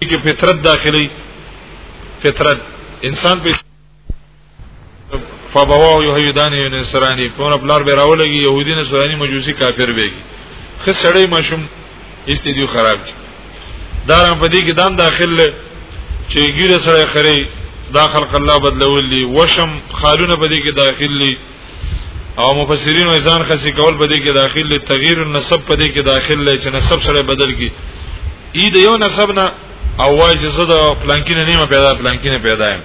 کې فطرت داخلي فطرت انسان په فبواو یهودان یو نصرانی په خپل به راولږي يهودي نصرانی مجوسی کافر به خه سړی مشم استدیو خراب کی دا په دې کې دام داخله چې ګیره سره خري دا خلق الله بدلولي وشم خالونه په دې کې داخلي او مفسرین ایزان خسی کول په دې کې داخل له تغییر النسب په دې کې داخل له چې نسب سره بدل کی ای د یو نسب نه او وای چې زه د پلانکینه نیمه پیدا پلانکینه پیدا یم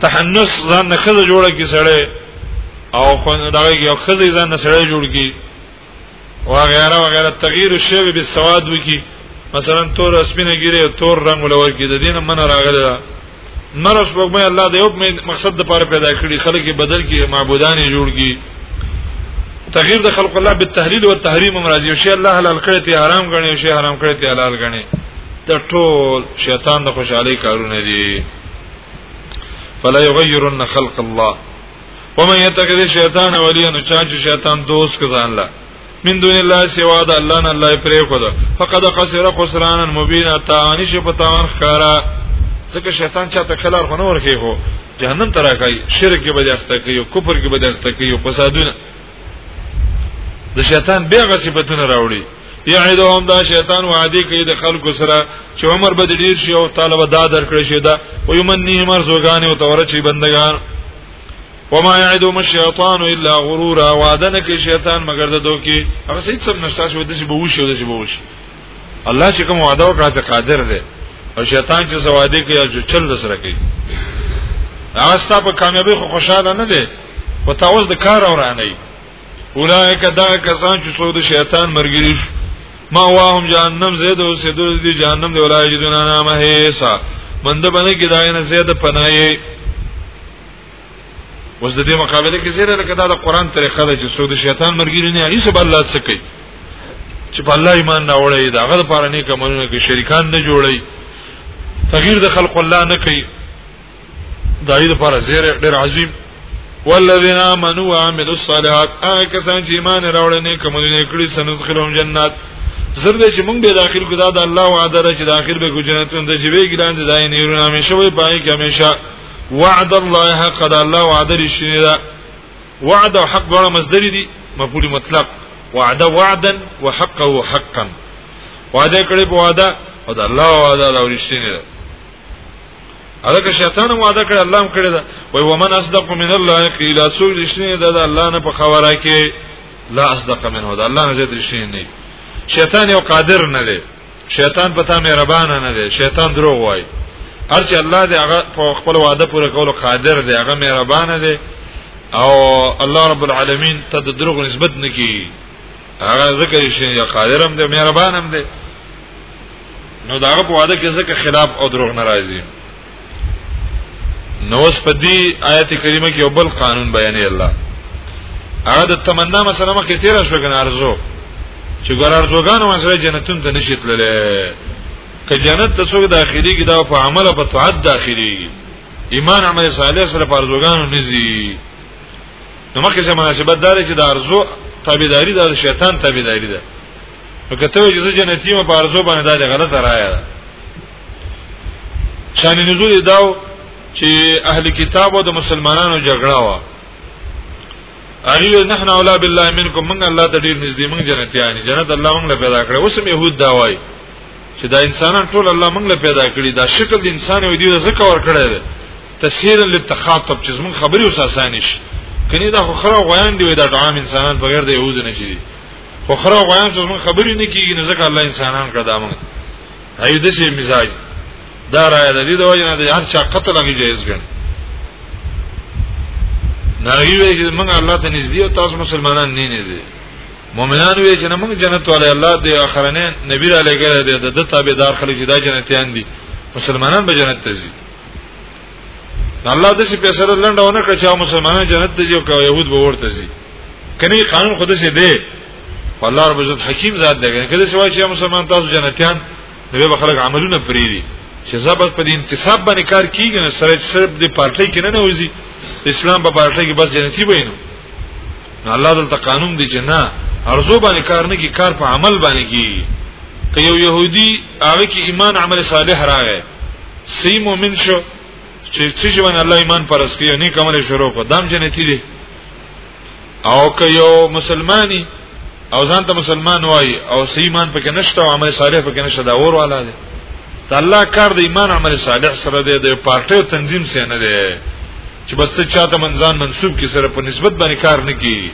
تحنس ځان نه خزه جوړه کی سره او خو دا یو خزه ځان نه سره جوړ کی وغیرہ وغیرہ تغییر شوی به سواد وکي مثلا تور اسمنه ګیره تور رنگ ولور کې د دینه من راغلی دا نرس وګمه الله د یو مقصد لپاره پیدا کړی خلک بدل کې معبودان جوړ کی تغییر د خلق الله بالتحلیل والتحریم مرضی او شی الله حلال کړی ته حرام غنی او شی حرام کړی ته حلال غنی د ټول شیطان د خوشحالي کارونه دي فلا یغیرن خلق الله ومن يتخذ الشيطان وليا نو چا چې شیطان دوست کزان لا من دون الله سوا د الله نه الله پرې خو ده فقد خسر خسرانا مبینا تاوان شي په تاوان ښکارا ځکه شیطان چاته کلار خو نه ورکی هو جهنم ترا کوي شرک کې بده اخته کوي کفر کې بده اخته کوي فسادونه د شیطان بیا غ صفاتونه راوړي یعدهم دا شیطان وعده کوي د خلکو سره چې عمر به ډیر شي او طالب دا درکړي شي دا ويمنهم ارزوګان او تورچی بندگان وما يعدهم الشيطان الا غرورا وعده نه کوي شیطان مگر د دوکي هغه څه څه نشته شو د شي بوشي د شي بوشي الله چې کوم وعده وکړه ته قادر دی او شیطان چې زواده کوي او چل د سره کوي هغه ستا په کامیابی خو خوشاله نه دی او تاسو د کار اورانه اولائک دا کسان چې څو د شیطان مرګري شو ما واهم جهنم زید او سیدو دی جهنم دی ولای جدون انا مهیسا مند باندې کې داینه زید پنای اوس د دې مقابله کې زیره لکه دا د قران طریقه ده چې څو د شیطان مرګري نه هیڅ بل الله څه کوي چې په الله ایمان نه وړي دا غره پاره نه کومونه کې شریکان نه جوړي تغییر د خلق الله نه کوي دایې لپاره زیره ډېر عظیم والذین آمنوا وعملوا الصالحات هغه کسان چې ایمان راوړل نه کوم نه کړی سندخلهم جنات زرد چې مونږ به داخل کو دا د الله وعده را چې داخل به کو جنتون ته چې به ګران دي دای نه یو نامه شوی پای کې همیشه وعد الله حق دا الله وعده رښتینی ده وعد او حق ګوره مصدر دي مفعول مطلق وعد وعدا وحقه حقا وعده کړي په وعده او دا الله وعده دا رښتینی ده هغه که شیطان مو ادا کړ الله هم کړی دا وای ومن اصدق من الله قیل سوق رښتینی ده دا الله نه په خبره کې لا اصدق منه دا الله نه زیات رښتینی نه شیطان یو قادر نه دی شیطان په تا مهربان نه دی شیطان دروغ وای هر چې الله دې هغه په خپل وعده پوره کولو قادر دی هغه مهربان دی او الله رب العالمین ته د دروغ نسبت نکي هغه ذکر شي یا قادرم دی مهربانم دی نو داغه په واده کې ځکه خلاف او دروغ ناراضي نو اس په دې آیت کریمه کې یو بل قانون بیانې الله هغه د تمنا مثلا مخ کې تیر شو کنه ارزو چې ګور ارزوګانو مسله جنتون ته نشي تللی که جنت ته څوک داخلي کې دا په عمل او په طاعت داخلي ایمان عمل صالح سره په ارزوګانو نزي نو مخکې چې مناسبت دار چې د ارزو تابعداري د شیطان تابعداري ده کته وی چې جنتی ما بارزو باندې دا غلطه رایا ده شان نزول داو چې اهل کتاب او د مسلمانانو جګړه وا اغه نحن اولا بالله منکم من الله ته ډیر نږدې من جنتیانی جنت الله موږ له پیدا کړو اوس يهود دا وای چې دا انسانان ټول الله موږ له پیدا کړی دا شکل د انسان وي دی زکه ور کړی دی تسهیل للتخاطب چې موږ خبري اوس اسانه شي کني دا خو خره غویان دی دا عام انسانان بغیر د يهود نه شي خو خره غوان چې موږ خبرې نه کیږي نه ځکه الله انسانان کړه دا موږ هي د شي مزاج دا را د دې د وجه نه د هر چا قتل هغه جایز ګڼ نه وی چې موږ الله ته نږدې او تاسو مسلمانان نه نږدې مؤمنان وی چې موږ جنت والے الله دې اخرنه نبی علی ګره دې د تابعدار خلک چې دا جنتیان دي مسلمانان به جنت ته ځي الله د څه پیسره لنډونه کړ چې مسلمانان جنت ته ځي او يهود به ورته ځي کني قانون خود څه دی الله رب عزت حکیم ذات دی کله چې وایي مسلمان تاسو جنتیان نو به خلک عملونه پریری چې زبر په دې انتصاب باندې کار کیږي نه سره صرف د پارټي کې نه نه وځي اسلام په پارټي کې بس جنتی وینو نو الله دلته قانون دی چې نه ارزو باندې کار نه کی کار په عمل باندې کی که یو يهودي هغه کې ایمان عمل صالح راغی سی مؤمن شو چې چې ژوند الله ایمان پرس کیو نه کومه شروع کو دام جنتی دي او که یو مسلمانی او ځان ته مسلمان وای او سی ایمان پکې نشته او عمل صالح پکې نشته دا اور والا دی ته الله کار د ایمان عمل صالح سره دی د پارټي تنظیم سره نه دی چې بس ته چاته منځان منسوب کی سره په نسبت باندې کار نه کی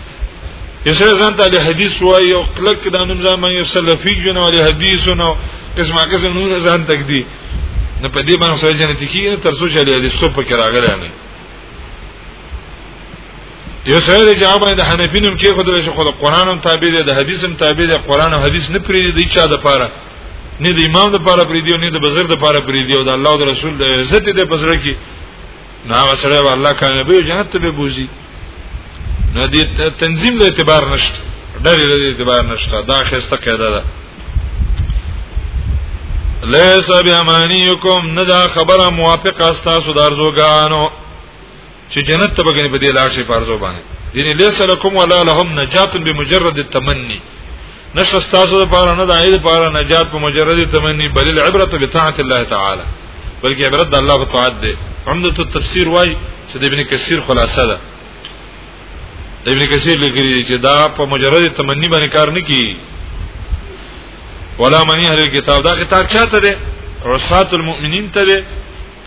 یسره ځان ته د حدیث وای او کلک د نوم ځان باندې سلفي جن او د حدیثونو قسمه قسم نور ځان تک دي نه په دې باندې سره جنت کیږي تر څو چې د حدیث په کې راغلی نه یو سره د جواب د حنفینم کې خو د خو د قران هم تابع دي د حدیث هم تابع دي قران او حدیث نه پری دي چا د پاره نه د امام د پاره پری دي نه د بزرګ د پاره پری دي او د الله او د رسول د عزت د بزرګ کې نه هغه سره به الله کامیابی جنت ته به بوزي نه دې تنظیم له اعتبار نشته ډېر له اعتبار نشته دا خسته قاعده ده لیس بیامانیکم نه دا خبره موافق استاسو د ارزوګانو چې جنت ته بګنی په دې لار شي فرضو باندې یعنی لیس لکم ولا لهم نجات بمجرد التمنی نشو تاسو د پاره نه د عید پاره نجات په مجرد تمنی بل العبرت بطاعت الله تعالی بلکې عبرت د الله په طاعت دی عمدۃ التفسیر وای چې د ابن کثیر خلاصه ده ابن کثیر لیکلی چې دا په مجرد تمنی باندې کار نه کی ولا منی اهل کتاب دا کتاب چاته ده عصات المؤمنین ته ده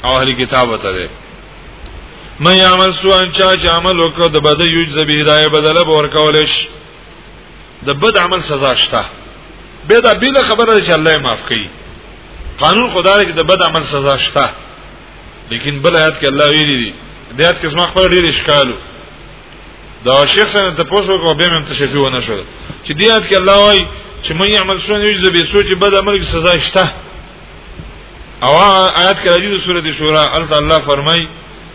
او اهل کتاب ته ده مې عمل سو ان چا چې عمل وکړ د بده یوج زبیدای بدله ورکول شي د بد عمل سزا شته به دا بیل خبره چې الله معاف کوي قانون خدای چې د بد عمل سزا شته لیکن بل آیات کې الله ویلي دي د آیات کې زما خپل ډیر اشکالو دا شیخ سره ته پوښتنه کوم به مم تشفی و نه شو چې دی آیات کې الله وايي چې مې عمل شونه یوز به سوچ بد عمل کې سزا شته او آیات کې راځي د سورته شورا الله فرمایي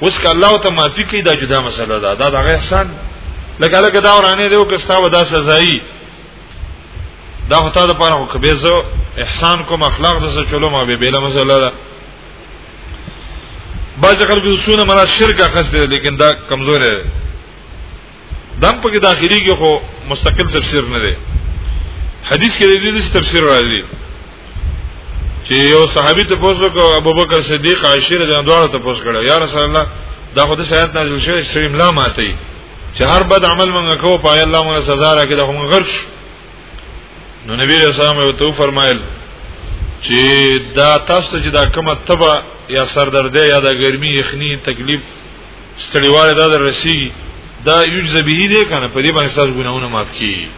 اوس که الله ته معافي کوي دا جدا مسله ده دا دغه احسان لکه لکه دا ورانه دی او که ستا ودا سزایي دا هوتا د پاره خو به زه احسان کوم اخلاق د سره چلو ما به بیل مسله ده بعض خلک د سونه مراد شرک اخستې لیکن دا کمزور دی دم په کې داخلي کې خو مستقل تفسیر نه دی حدیث کې د دې تفسیر راځي چې یو صحابي ته پوښتنه کوي ابو بکر صدیق عائشه رضی الله عنها ته پوښتنه کړې یا رسول الله دا خو د شهادت نازل شوی چې املا ماتي چې هر بد عمل مونږ کوو پای الله مونږ سزا راکړي دا هم غرق شو نو نبی رسول الله ته فرمایل چې دا تاسو چې دا کومه تبه یا سردردې یا د ګرمي یخني تکلیف ستړيواله دا در رسیږي دا یجز به دې کنه په دې باندې ساز ګناونه معاف کی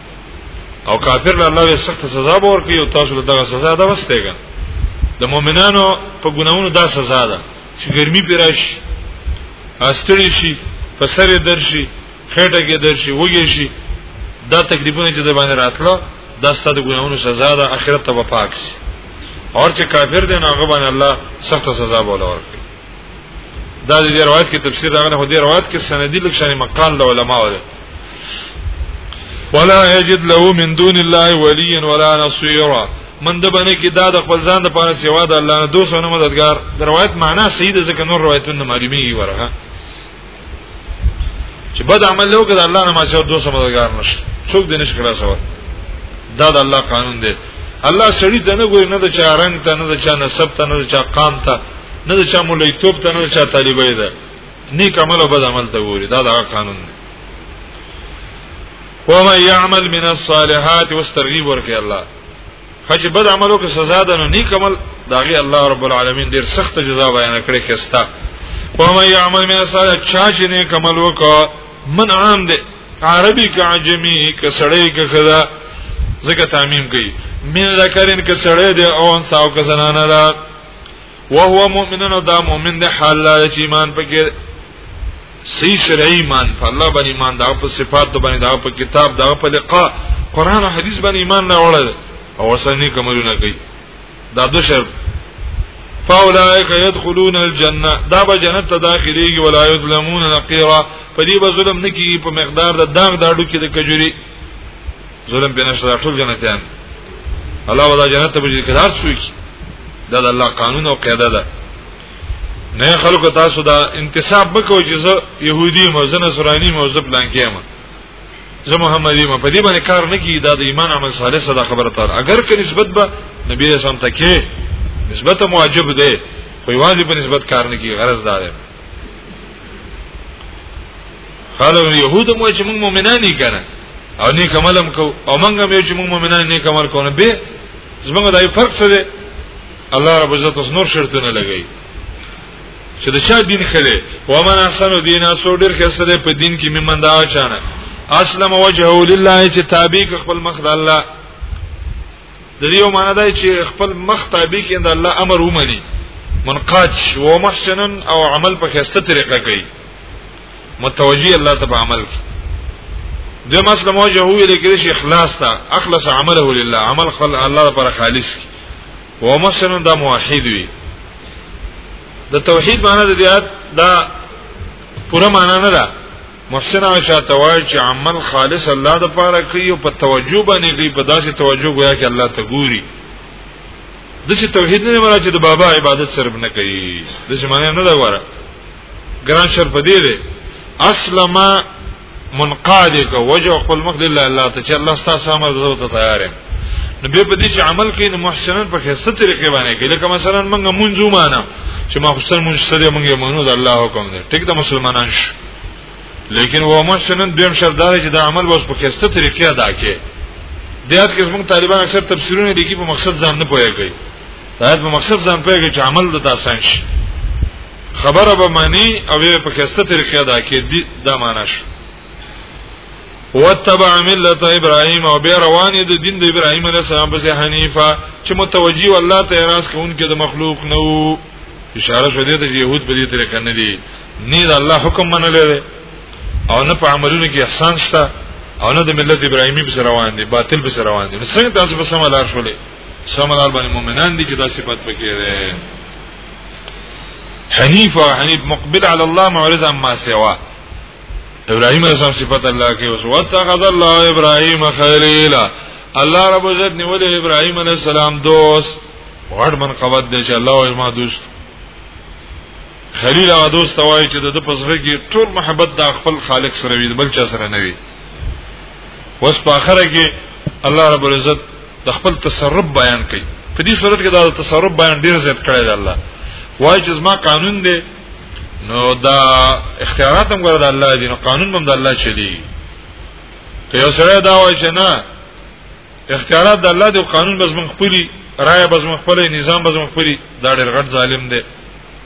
او کافر له الله سخت سزا به ورکړي او تاسو له دغه سزا دا وستېګا د مؤمنانو په ګناونو دا سزا ده چې ګرمي پیراش استړي شي په سر درشي خېټه کې درشي وږي شي دا تکلیفونه چې د باندې راتله دا ستاسو ګناونو سزا ده اخرت ته به پاک شي اور چې کافر دی نو هغه باندې الله سخت سزا بوله ورکړي دا د دې روایت کې تفسیر راغلی هو دې روایت کې سندي لکشانه مقال د علماو ده ولا یجد له من دون الله ولیا ولا نصيرا من د باندې کې دا د خپل ځان د پاره سیوا د الله نه دوسونه مددگار د روایت معنا صحیح ده ځکه نور روایتونه معلومیږي ورغه چې بد عمل له وکړه الله نه ما څو دوه سمدګار نشته څوک دې نشي کړا سوا دا د الله قانون دی الله سړی ته نه ګوري نه د چا رنگ ته نه د چا نسب ته نه د چا قام ته نه د چا مولایتوب ته نه د چا طالبای ده نیک عمل او بد عمل ته ګوري دا د قانون دی ومن يعمل من الصالحات واسترغيب ورکه الله خچ بد عملو کې سزا ده نو نیک عمل داغي الله رب العالمین ډیر سخت جزا بیان کړی کستا ومن يعمل من الصالح چا چې نیک عمل وکړ من عام دی عربي که عجمي که سړی که خدا زکه تعمیم کوي من ذکرین که سړی دی او انسا او که زنانه ده وهو مؤمنون دا مؤمن ده حال لري چې ایمان پکې سی شرعی ایمان په الله باندې ایمان دا په صفات باندې دا په کتاب دا په لقاء قران او حدیث باندې ایمان نه وړل او وسنی کومونه کوي دا دو شرط فاولائک يدخلون الجنه دا به جنت ته داخليږي ولا یظلمون نقیرا په دې به ظلم نکي په مقدار د داغ داډو کې د کجوري ظلم بنا شدا ټول جنتیان الله ولا جنت ته بجې کدار شوی کی دا د الله قانون او قاعده ده نه خلکو تاسو دا انتساب وکوي چې زه يهودي مو زه نصراني مو زه پلان کېم زه محمدي مو په دې باندې کار نه کی دا د ایمان عمل صالح صدا خبره تر اگر که نسبت به نبی رسول الله ته کې نسبت موجب ده خو یوازې په نسبت کار نه کی غرض دار ده خلک يهود مو چې موږ مؤمنان یې کنه او نیک عمل هم کو او موږ هم چې موږ مؤمنان نیک عمل کو نه به زمونږ دای فرق څه دی الله رب عزت اوس نور شرطونه لګی چې د چا دین خله و من احسن دین اسو ډیر خسته دی په دین کې ممن دا چانه اسلم وجهه لله چې تابع خپل مخ د الله د دې یو معنی دی چې خپل مخ تابع کیند الله امر ومني منقاد و محسنن او عمل په خسته طریقه کوي متوجی الله ته په عمل کې د مسله موجه هو لیکل شي اخلاص ته اخلص عمله لله عمل خپل الله لپاره خالص کی و مسلم دا موحد وي د توحید معنی د دیات دا پوره معنی نه ده محسن او شاته وای چې عمل خالص الله د پاره کوي او په توجه باندې کوي په داسې توجه گویا کې الله ته ګوري د چې توحید نه مراد چې د بابا عبادت سره نه کوي د چې معنی نه ده وره ګران شر په دې دی اسلم منقاد کو وجه خپل مخ لله الله ته چې الله ستاسو امر زو ته تیار یم نو به په دې چې عمل کوي نو محسنن په خسته طریقې باندې کوي لکه مثلا موږ منځو معنا چې ما خپل منځ سره موږ یې منو د الله حکم دی ټیک د مسلمانان شو لیکن و محسنن دیم شردار چې د عمل وس په خسته طریقې ادا کړي دیات کې موږ طالبان اکثر تفسیرونه لیکي په مقصد ځان نه پوهیږي دا په مقصد ځان پیږي چې عمل د آسان شي خبره به معنی او یې په خسته طریقې ادا کې دي دا معنا شو وتبع ملت ابراهيم او بیا روان دي دین د ابراهيم عليه السلام په حنیفه چې متوجي والله ته راس کوونکې د مخلوق نو اشاره شو دي ته يهود په دې طریقه نه دي نه د الله حکم منل او نه په عملونو کې احسان شته او نه د ملت ابراهيمي په روان دي باطل په روان دي څنګه تاسو په سم لار شولې سمرال باندې مؤمنان دي چې دا صفات پکې ده حنیف او حنیف مقبل علی الله معرض عما سوا ابراهيم عليه السلام صفات الله کې اوس واتخذ الله ابراهيم خليلا الله رب عزت نیولې ابراهيم عليه السلام دوست غړ من قوت دې چې الله او ما دوست خلیل هغه دوست وای چې د پسره کې ټول محبت د خپل خالق سره وي بل چا سره نه وي وس په اخره کې الله رب العزت د خپل تصرف بیان کوي په دې صورت کې دا تصرف بیان ډیر زیات کړی دی الله وای چې زما قانون دی نو دا اختیارات هم ګره د الله دی نو قانون هم د الله چلی ته یو سره دا وای چې نه اختیارات د الله دی او قانون بس من خپلی رائے بس من خپلی نظام بس من خپلی دا ډیر غټ ظالم دی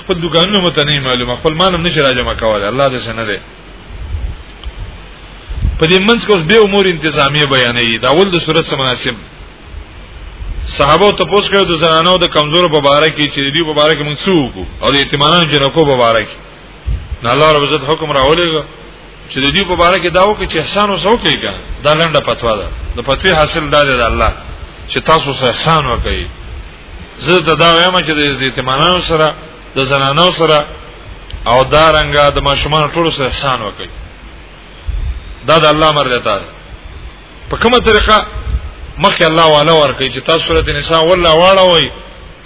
خپل دکانونه مته نه معلومه خپل مالم نشه راجمه کوله الله دې سنه ده په دې منځ کې اوس به امور انتظامی بیانې دا ول د صورت سره مناسب صحابه ته پوښ کړو د زنانو د کمزور په باره کې چې دی په باره کې موږ څوک او د اعتمادانو جنکو په باره کې نه الله رب عزت حکم راولېږي چې د دې په باره کې داو کې چې احسان وسو کوي دا لنډه پتوا ده د پتوی حاصل ده د الله چې تاسو سره احسان وکړي زه ته دا وایم چې د یتیمانو سره د زنانو سره او دا رنګه د ماشومان ټول سره احسان وکړي دا د الله امر دی تاسو په کومه طریقه مخکې الله والا ورکړي چې تاسو سورته نساء ولا واړه وای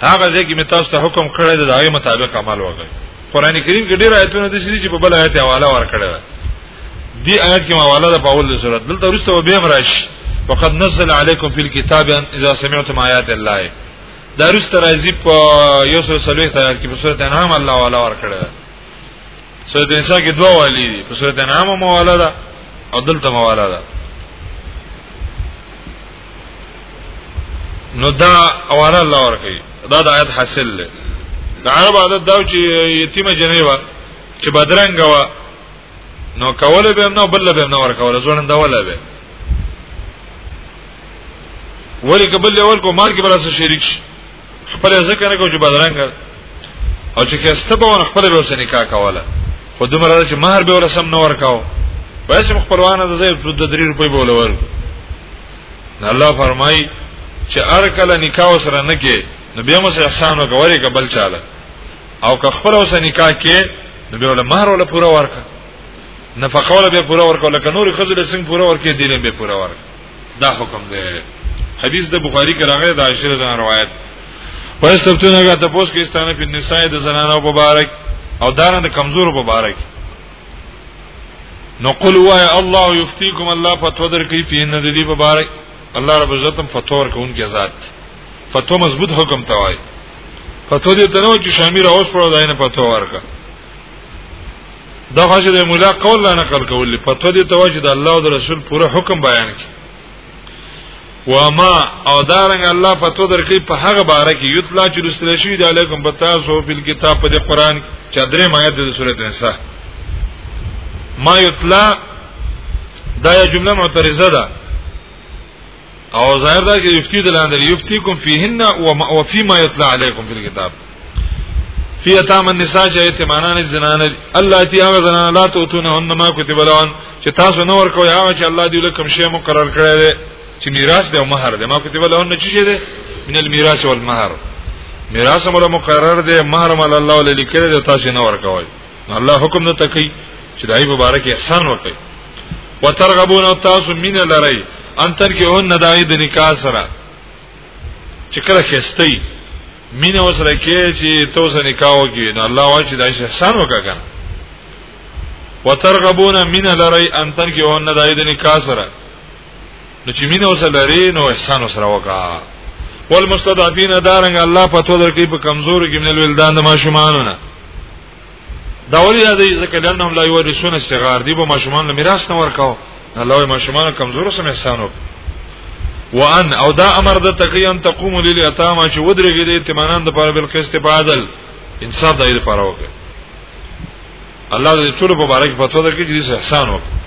هغه ځکه می تاسو ته حکم کړی دی دا غي مطابق عمل وکړي قران کریم کې ډېر آیتونه د شری چې په بل آیت حواله ورکړل دی آیت کې حواله د پاول د سورۃ دلته ورسته به مرش وقد نزل علیکم فی الكتاب ان اذا سمعتم آیات الله دا ورسته راځي په یو سو سلوي ته کې په سورۃ انعام الله والا ورکړل سورۃ نساء کې دوه والی دي په سورۃ انعام مواله ده او دلته مواله ده نو دا اواره الله ورکي دا د آیت حاصل له د عرب عادت دا چې یتیمه جنې و چې بدرنګ و نو کوله به نو بل به نو ورکول ځوان دا ولا به ولی کبل ورکو مال کې براسه شریک شي خپل ځکه نه کو چې بدرنګ او چې کسته به ونه خپل به وسه نکاح کوله خو دومره چې مہر به ورسم نه ورکاو بس خپلوانه د زې د 3 روپۍ به ولور الله فرمای چې ار کله نکاح سره نه کې نو بیا مو سره احسان وکوري کبل چاله او که خپل وسه نکاح کې نو به ول مہر ول پورا ورکا نفقه ول به پورا ورکا لکه نور خزل څنګه پورا ورکې دینه به پورا ورکا دا حکم دی حدیث د بخاری کې راغی د عائشه رضی روایت په سبتونه غا تاسو کې استانه په نساء د زنانو مبارک او دارن د کمزور مبارک نو قل وای الله یفتیکم الله فتوا در کوي په ان د دې مبارک الله رب عزتم فتوا ورکوونکی ذات فتوا مضبوط حکم توای فتوا دې تنو چې شامیر اوس پر داینه فتوا ورکا دا خاصه د مولا قول نه نقل کول فتوا دي تواجه د الله او د رسول پوره حکم بیان کی وما او دارنګ الله فتوا درکې په هغه باره کې یتلا چې رسول شي د علیکم بتاسو په کتاب په قرآن چې درې مایه د سورته نساء ما یتلا دا یو جمله معترضه ده او ظاهر دا چې یفتی د لاندې یفتی کوم فیهن او فيما یطلع علیکم فی الكتاب فی اتام النساء چې اتمانان زنان الله تی هغه زنان لا توتون هن ما کتب لهن چې تاسو نور کوی هغه چې الله دی له کوم شی مقرر کړی دی چې میراث دی او مہر دی ما کتب لهن چې دی من المیراث والمہر میراث مولا مقرر دی مہر مال الله ولې لیکل دی تاسو نور کوی الله حکم نه تکي چې دای مبارک احسان وکړي وترغبون تاسو مين لري ان تر کې هون ندای د نکاح سره چې کله خستې مين وسره کې چې تاسو نکاح وکړي نو الله واجب دای احسان وکړي وترغبون مين لري ان تر کې هون ندای د نکاح سره نو چې مين اوسه لري نو احسان وسره وکا والمستضعفين دارنګ الله په تو درکې په کمزوري کې منل ولدان د ماشومان نه دا ولې دا ځکه لنهم لا یورثون صغار دی به ماشومان له میراث نه ورکاو الله یې ماشومان کمزور سم احسان وکړ وان او دا امر د تقی ان تقوم للیتاما چې ودرېږي د اعتمادان د پاره بل قسط په عدل انصاف دایره پاره وکړي الله دې ټول مبارک په تو درکې دې احسان وکړي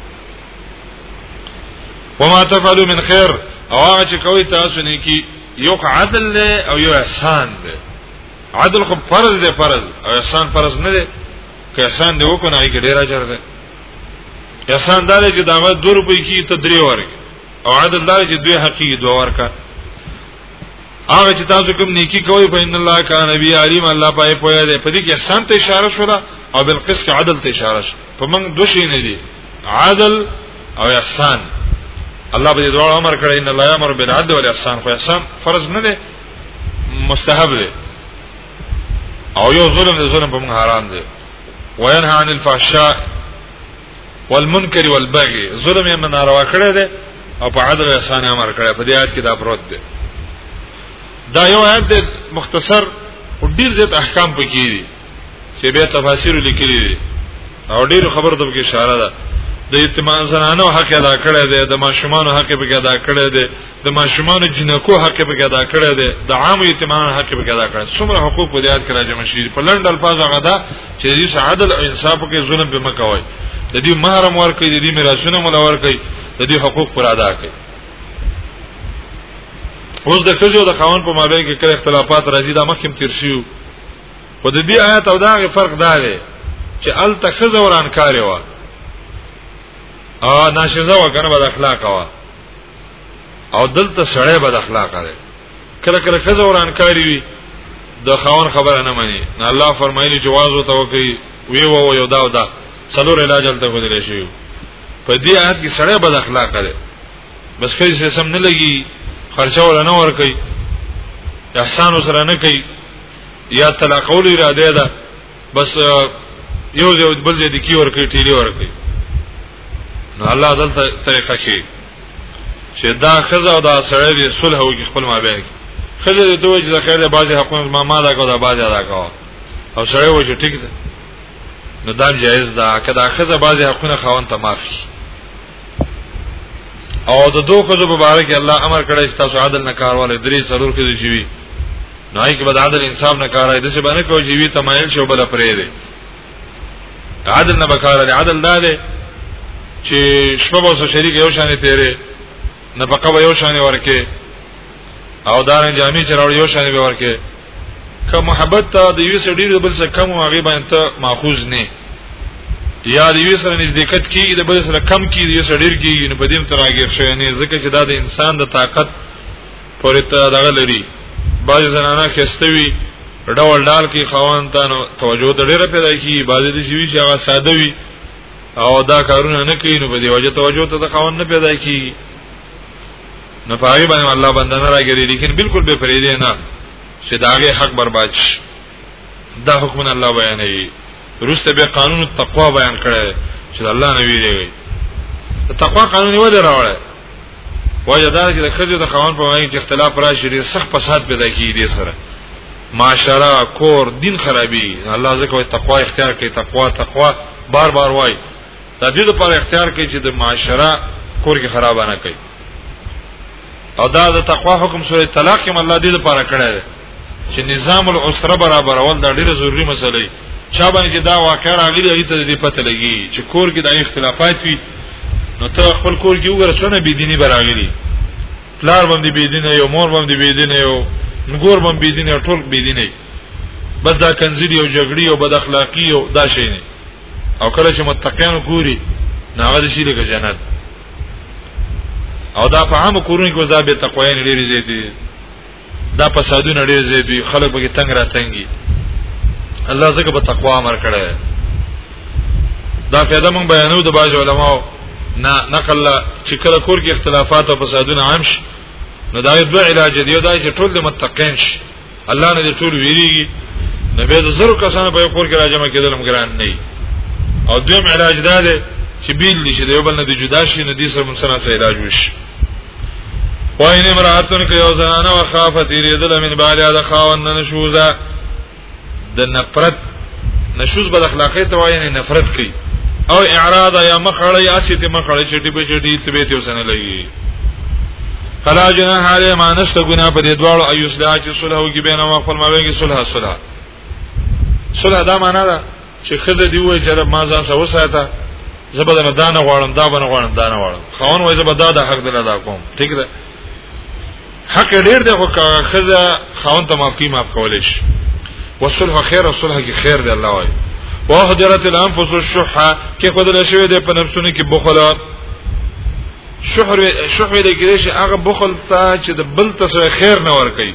وما تفعلوا من خير او هغه چې کوي تاسو نه کی یو عدل او یو احسان دی عدل خو فرض دی فرض او احسان فرض نه دی که احسان دی وکړو نه یې ډیر اجر دی احسان دار چې داغه 2 روپۍ کی ته 3 ورګ او عدل دار چې دوی حقي دوه ورکا هغه چې تاسو کوم نیکی کوي په ان الله کان نبی علیم الله پای پوهه دی په دې کې احسان ته اشاره شوه او بالقسط عدل ته اشاره شوه په موږ دوه شي نه دي عادل او احسان الله به دعا امر کړی ان الله امر بالعدل والاحسان خو احسان فرض نه دی مستحب دی او یو ظلم دی ظلم په موږ حرام دی وینها عن الفحشاء والمنکر والبغي ظلم یې ناروا کړی دی او په عدل او احسان امر کړی په دې آیت کې دا پروت دی دا یو آیت مختصر او ډیر زیات احکام پکې دي چې به تفاسیر لیکلي دي او ډیر خبر ته کې اشاره ده د یتیمان زنانو حق ادا کړی دی د ماشومان حق به ادا کړی دی د ماشومان جنکو حق به ادا کړی دی د عام یتیمان حق به ادا کړی څومره حقوق په یاد کړی جمع شي په لند الفاظ هغه ده چې دې عدل او انصاف کې ظلم به مکوي د دې محرم ورکړي د دې میراثونه مول ورکړي د دې حقوق پر ادا کړي اوس د کجو د قانون په مابین کې کله اختلافات راځي دا مخکې تیر شي خو د دې آیت او داغه فرق دا دی چې ال تخزه وران کاری و او ناشزه و کنه بد اخلاق و او دلته سړی بد اخلاق دی کله کله خزه وران کاری وي د خاون خبره نه مانی نه الله فرمایلی چې واز وته وکي وی وو یو دا او دا څلور علاج تل کو دي شي په دې آیت کې سړی بد اخلاق دی بس خې سم نه لګي خرچه ولا نه ور کوي احسان سره نه کوي یا طلاقول اراده ده بس یو یو بل دې کی ورکړي ټیلی ورکړي نو الله دلته طریقه کوي چې دا خزه او دا سره دې صلح او خپل مابه خزه دې دوی چې خیر دې بعضي حقوق ما ما دا کو دا بعضي ادا کو او سره و چې ټیک ده نو دا جایز ده کدا خزه بعضي حقوق خاون ته معافي او د دوه خزو مبارک الله امر کړی چې تاسو عادل نه کارواله درې سرور کې شي نو هي کې به عدل انصاف نه کارای د څه باندې کوي چې وی تمایل شو بل پرې دی عدل نه بکار دی عدل دا دی چې شپه به سره شریک یو شان تیرې نه پکا به یو شان ورکه او دار جامع چراوړ یو شان به ورکه که محبت ته د یو سره ډیر بل سره کم او هغه باندې ته ماخوذ نه یا د یو سره نزدېکت کیږي د بل سره کم کیږي د یو سره ډیر کیږي نو په دې تر هغه شوی نه ځکه چې دا د انسان د طاقت پورې ته دغه لري بعضې زنانه خسته وي ډول ډال کې خوان ته نو توجه ته ډېره پیدا کېږي بعضې داسې وي چې هغه ساده وي او دا کارونه نه کوي نو په دې وجه توجه ته د خوان نه پیدا کېږي نو په هغې باندې الله بنده نه راګري لیکن بالکل به پرې دی نه چې د هغې حق برباد شي دا حکم الله بیانوي روسته به قانون التقوا بیان کړي چې الله نه ویریږي تقوا قانون یې ودر راوړی وجه دا چې د خځو د قانون په وړاندې چې اختلاف راشي ډېر سخت فساد پیدا کیږي سره معاشره کور دین خرابي الله زکه تقوا اختیار کوي تقوا تقوا بار بار وای دا دې لپاره اختیار کوي چې د معاشره کور کې خراب نه کوي او دا د تقوا حکم سورې طلاق کې الله دې لپاره کړی دی چې نظام الاسره برابرول دا ډیره ضروری مسله دی چا باندې دا واقع راغلی هغه ته دې پته لګي چې کور کې د اختلافات وي نو ته خپل کور کې وګوره څنګه بي ديني براغلي پلار باندې بي دينه یو مور باندې بي دينه یو نګور باندې بي دينه ټول بي دينه بس دا کنزلی او جګړی او بد اخلاقی او دا شی نه او کله چې متقین ګوري ناغه د شي لګ جنت او دا په عام کورونو کې وزابه تقوی نه لري زیاتې دا فسادونه ډېر زیدي خلک به تنگ را تنګي الله زکه په تقوا امر کړی دا فائدہ مونږ بیانو د باج علماء نه نقل چې کله کور کې اختلافات او فسادونه عام شي نو دا دوه علاج دی دا چې ټول د متقین شي الله نه ټول ویریږي نو به د زرو کسانو په کور کې راجمه کېدل هم ګران نه او دویم علاج دا دی چې بیل نشي د یو بل نه جدا شي نو دې سره مونږ سره علاج وشي وین امراتن که یو زنانه و خافه تیریدل من بالیا د خاون نشوزا د نفرت نشوز بد اخلاقی ته وایي نفرت کوي او اعراض یا مخړی اسیت مخړی چټي په چټي تبه ته وسنه لګي فلا جناح علی ما نشت گناہ پر دوالو ایوسلا چې صلح وکي بینه ما خپل مابین کې صلح صلح صلح دا معنا ده چې خزه دی وای چې ما ځان سره وساته زبر نه دانه غواړم دا بنه غواړم دانه غواړم خاون وای زبر دا د حق دل ادا کوم ٹھیک ده حق ډیر دی خو خزه خاون ته معافي معاف کولې شي وصلح خیر او صلح کې خیر دی الله وای واحضرت الانفس الشح کې خود له شوی د په نفسونو کې بخل شحر شحر د کې شي هغه بخل ته چې د بل ته خیر نه ور کوي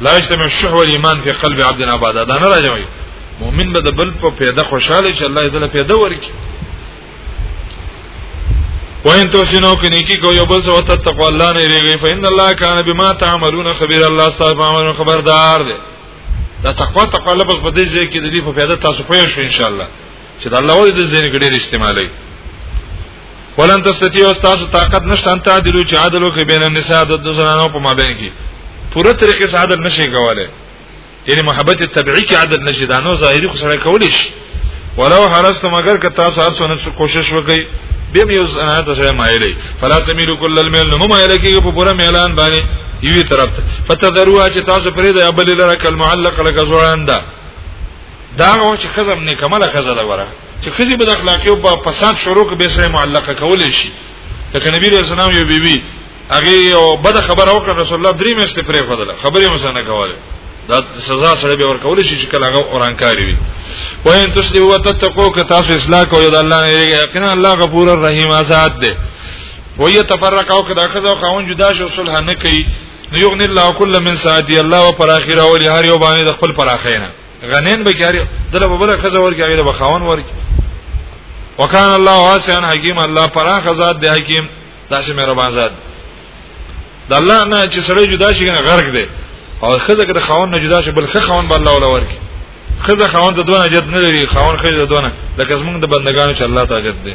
لا يجتمع الشح والايمان في قلب عبد العباد دا نه راځي مؤمن به د بل په پیدا خوشاله شي الله دې له پیدا ورکړي وان توسینو کې نیکی کو یو بل سو ته تقوا الله نه ریږي فإن الله کان بما تعملون خبير الله ستاسو په عملونو خبردار دی دا تقوا تقوا لپس په دې ځای کې د دې په پیدا تاسو پوه شئ ان شاء الله چې د الله وجه د زین ګډیر استعمالي ولن تستطيع استاد طاقت نشته انت عادلو چې عادل وکړي بین النساء د زنانو په مابین کې پوره طریقې سره عادل نشي کولای یعنی محبت طبيعي کې عادل نشي دا نو ظاهري خو سره کولی شي ولو حرست مگر که تاسو هر څونه کوشش وکړي به یو زنانه ته سره مایلې فلا تميلوا كل الميل نو مایلې کې په پوره میلان باندې یوې طرف ته فتذروها چې تاسو پرې د ابل لره کلمعلق لك زوړانده دا هغه چې خزم نه کمله خزه ده وره چې خزي بد اخلاقی او په فساد شروع کې به سره معلقه کول شي لکه نبی رسول الله یو بیبي هغه او بد خبر او کړ رسول الله درې مېشتې پرې خدله خبرې مسنه کوله دا سزا سره به ورکول شي چې کله هغه اورانکاری وي وای ان تسلو وتتقو که تاسو اصلاح کوئ د الله یقینا الله غفور الرحیم آزاد دی وای تفرق او که دا خزه خاون جدا شو صلح نه کوي یغنی الله کل من ساعتی الله و پر اخره ول هر یو باندې د خپل پر اخینه غنین به کاری دله په بل خزه ورګی غیله به خاون ورګی وکانه الله واسعا حکیم الله پرا خزات دی حکیم داسې مهربان ذات د الله نه چې سره جدا شي غرق دی او خزه که د خاون نه جدا شي بل خ خاون به الله ولا ورګی خزه خاون ته دونه جد نه لري خاون خزه دونه لکه زمونږ د بندگانو چې الله تعالی جد دی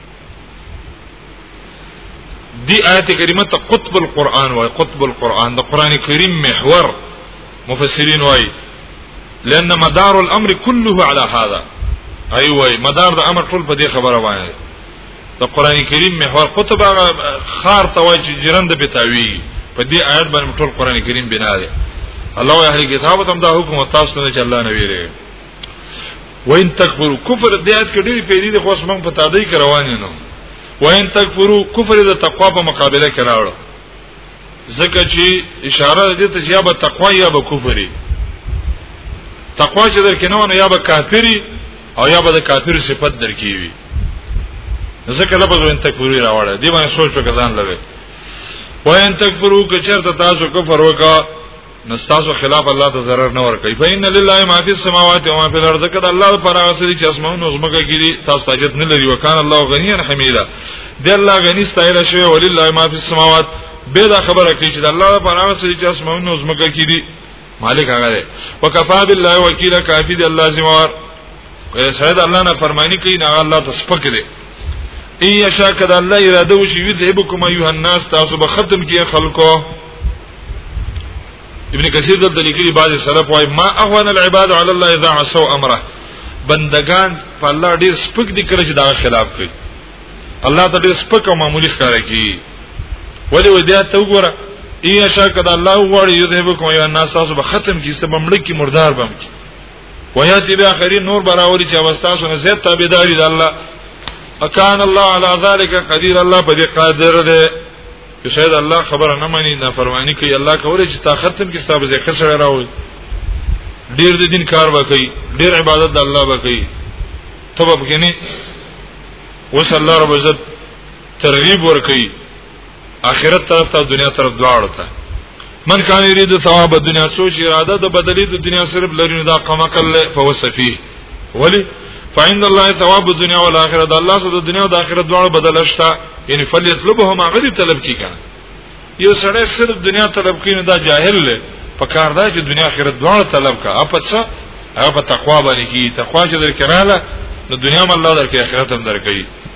دی آیت کریمه ته قطب القرآن وای قطب القرآن د قران کریم محور مفسرین وای لأن مدار الامر كله على هذا ای وای مدار د امر ټول په دې خبره باندې د قران کریم محور قطب هغه خار ته وای چې جرند به تاوی په دې آیت باندې ټول قران کریم بنا دی الله او اهل کتاب ته هم دا حکم تاسو نه چې الله نه ویری وین تکفرو کفر د آیت کې ډېری پیری د خوښ مونږ په تادی کې روان نه وین تکفرو کفر د تقوا په مقابله کې راوړو ځکه چې اشاره دې ته یا به تقوا یا به کفري تقوا چې درکې نه ونه یا به کافری او یا به د کافر صفت درکې وي ځکه لفظ وین تکفرو راوړل دی باندې سوچ وکړان لوي وین تکفرو که چرته تاسو کفر وکړه نو تاسو خلاف الله ته ضرر نه ور کوي فین لله ما فی السماوات و ما فی الارض کده الله پر هغه سړي چې اسمانونو زمګه کړي تاسو حاجت نه لري وکانه الله غنی حمیدا دی الله غنی ستایره شوی ولله ما فی السماوات به دا خبره کوي چې الله پر هغه سړي چې اسمانونو زمګه کړي مالک هغه دی وکفا بالله وکیل کافی دی الله زموار کله سید الله نه فرمانی کوي نه الله ته سپک دی ای یشا کده الله اراده وشي یذهبکم ایها الناس تاسو به ختم کیه خلکو ابن کثیر دلته لیکلي بعضی سلف وايي ما اهون العباد علی الله اذا عصوا امره بندگان په الله ډیر سپک دي کړی چې دا خلاف کوي الله ته ډیر سپک او معمولی ښکار کوي ولی وې بیا ته وګوره ایا شک د الله غواړي یذهبکم یا الناس تاسو به ختم کی سبب مړ کی مردار بم کی ویاتی بیا خیری نور براوري چې واستاسو نه زیات تابعداري د الله اکان الله علی ذلک قدیر الله په دې قادر دی که شاید الله خبره نه مانی نافرمانی کوي الله کولای چې تا ختم کې ستاسو ځای خسر راوړي ډیر د دین کار وکړي ډیر عبادت د الله وکړي تب بګنی وس الله رب عزت ترغیب ورکړي اخرت طرف ته دنیا طرف دواړه ته من کان یرید ثواب دنیا سوچ اراده د بدلی د دنیا صرف لري دا قمقل فوسفی ولی فعند الله ثواب الدنيا والاخره د الله سره د دنیا او د آخرت دواړو بدل شته یعنی فلیطلبهما غدی طلب کی کنه یو سره صرف دنیا طلب کینه دا جاهل له پکار دا چې دنیا آخرت دواړو طلب کا اپا څه هغه په تقوا باندې کی تقوا چې درکراله نو دنیا هم الله درکې آخرت هم درکې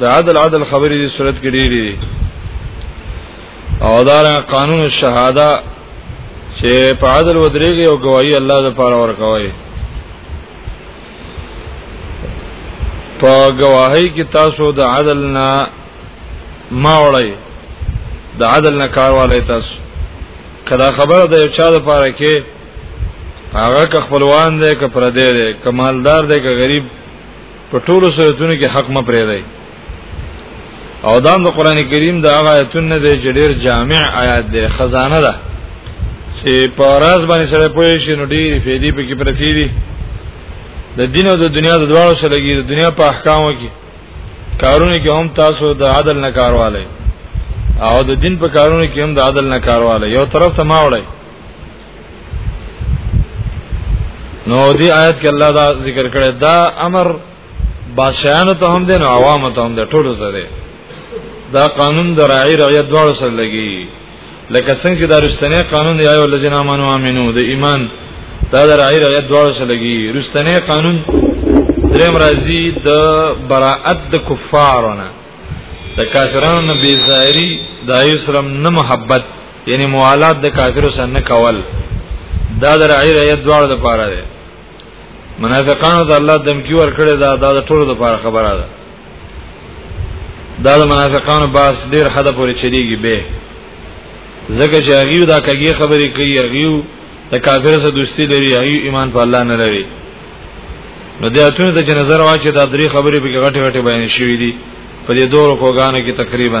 د عدل عدل خبرې دي صورت کې ډېری دي او دا قانون الشهاده چې په عدل ودرېږي او گواہی الله د پاره ورکوي په گواهی کې تاسو د عدل نه ما وړی د عدل نه کاروالای تاسو کدا خبره د یو چا لپاره کې هغه که خپلوان دی که پردی دی که مالدار دی که غریب په ټولو صورتونو کې حق مې پرې دی او دا د قران کریم د هغه آیتونه دی چې ډیر جامع آیات دی خزانه ده چې په راز باندې سره پوه شي نو ډیر فیدی په کې پرتی دي د دین او د دنیا د دواړو سره لګي د دنیا په احکامو کې کارونه کې هم تاسو د عدل نه کارواله او د دین په کارونه کې هم د عدل نه کارواله یو طرف ته ما وړي نو دی آیت کې الله دا ذکر کړی دا امر بادشاہانو ته هم دی نو عوامو ته هم دی ټولو ته دی دا قانون د راعي رعیت دواړو سره لګي لکه څنګه چې دا رښتنی قانون دی ایو لجنا منو امنو د ایمان دا د راعي رعیت دواړو سره لګي رښتنی قانون دریم راځي د براءت د کفارونه د کافرانو نه بیزاری د ایسلام نه محبت یعنی موالات د کافرو سره نه کول دا د رعی رعیت دواړو لپاره دی منافقانو ته الله دمکی ورکړي دا د ټولو لپاره خبره ده دا د منافقانو باس ډیر حد پورې چلیږي به زکه چې هغه دا کوي خبرې کوي هغه د کافر سره دوستی لري هغه ایمان په الله نه لري نو د اتونو ته نظر واچي دا درې خبرې به غټه غټه بیان شوې دي په دې دوه کوګانو کې تقریبا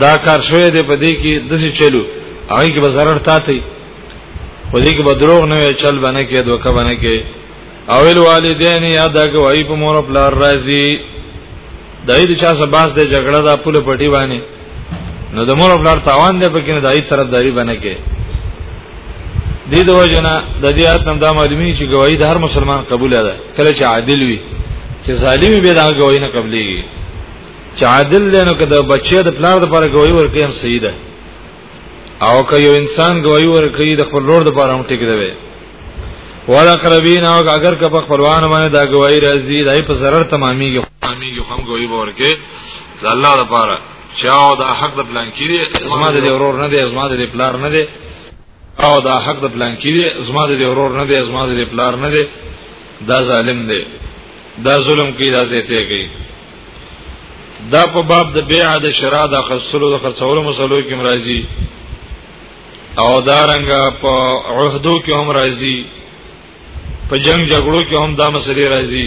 دا کار شوی دی په دې کې دسی چلو هغه کې به zarar تاتې په دې کې به دروغ نه وي چل باندې کې دوکه باندې کې اول والدین یاد کوي په مور خپل راضي دای د چا سباس د جګړه د خپل پټي باندې نو د مور خپل تاوان دی په کې نه دای طرفداري باندې کې دې د وجنه د دې اتم د معلومی چې گواہی د هر مسلمان قبول ده کله چې عادل وي چې ظالم به دا گواہی نه قبليږي چې عادل دی نو کده بچی د پلار د پاره گواہی ورکړي هم صحیح ده او که یو انسان گواہی ورکړي د خپل لور د پاره هم ټیک دی ولا قربین او اگر که په خپلوان باندې دا گواہی راځي دای په zarar تماميږي تماميږي هم گواہی ورکړي د الله د پاره چاو دا حق د پلان کړي زما د ورور نه دی زما د پلار نه دی او دا حق د پلان کړي زما د ورور نه دی زما د پلار نه دی دا ظالم دی دا ظلم کوي دا زیته کوي دا په باب د بیع د شرا د خرڅولو د خرڅولو مسلو کې مرাজি او دارنګه په عہدو کې هم راځي په جنگ جګړو کې هم دا مسلې راځي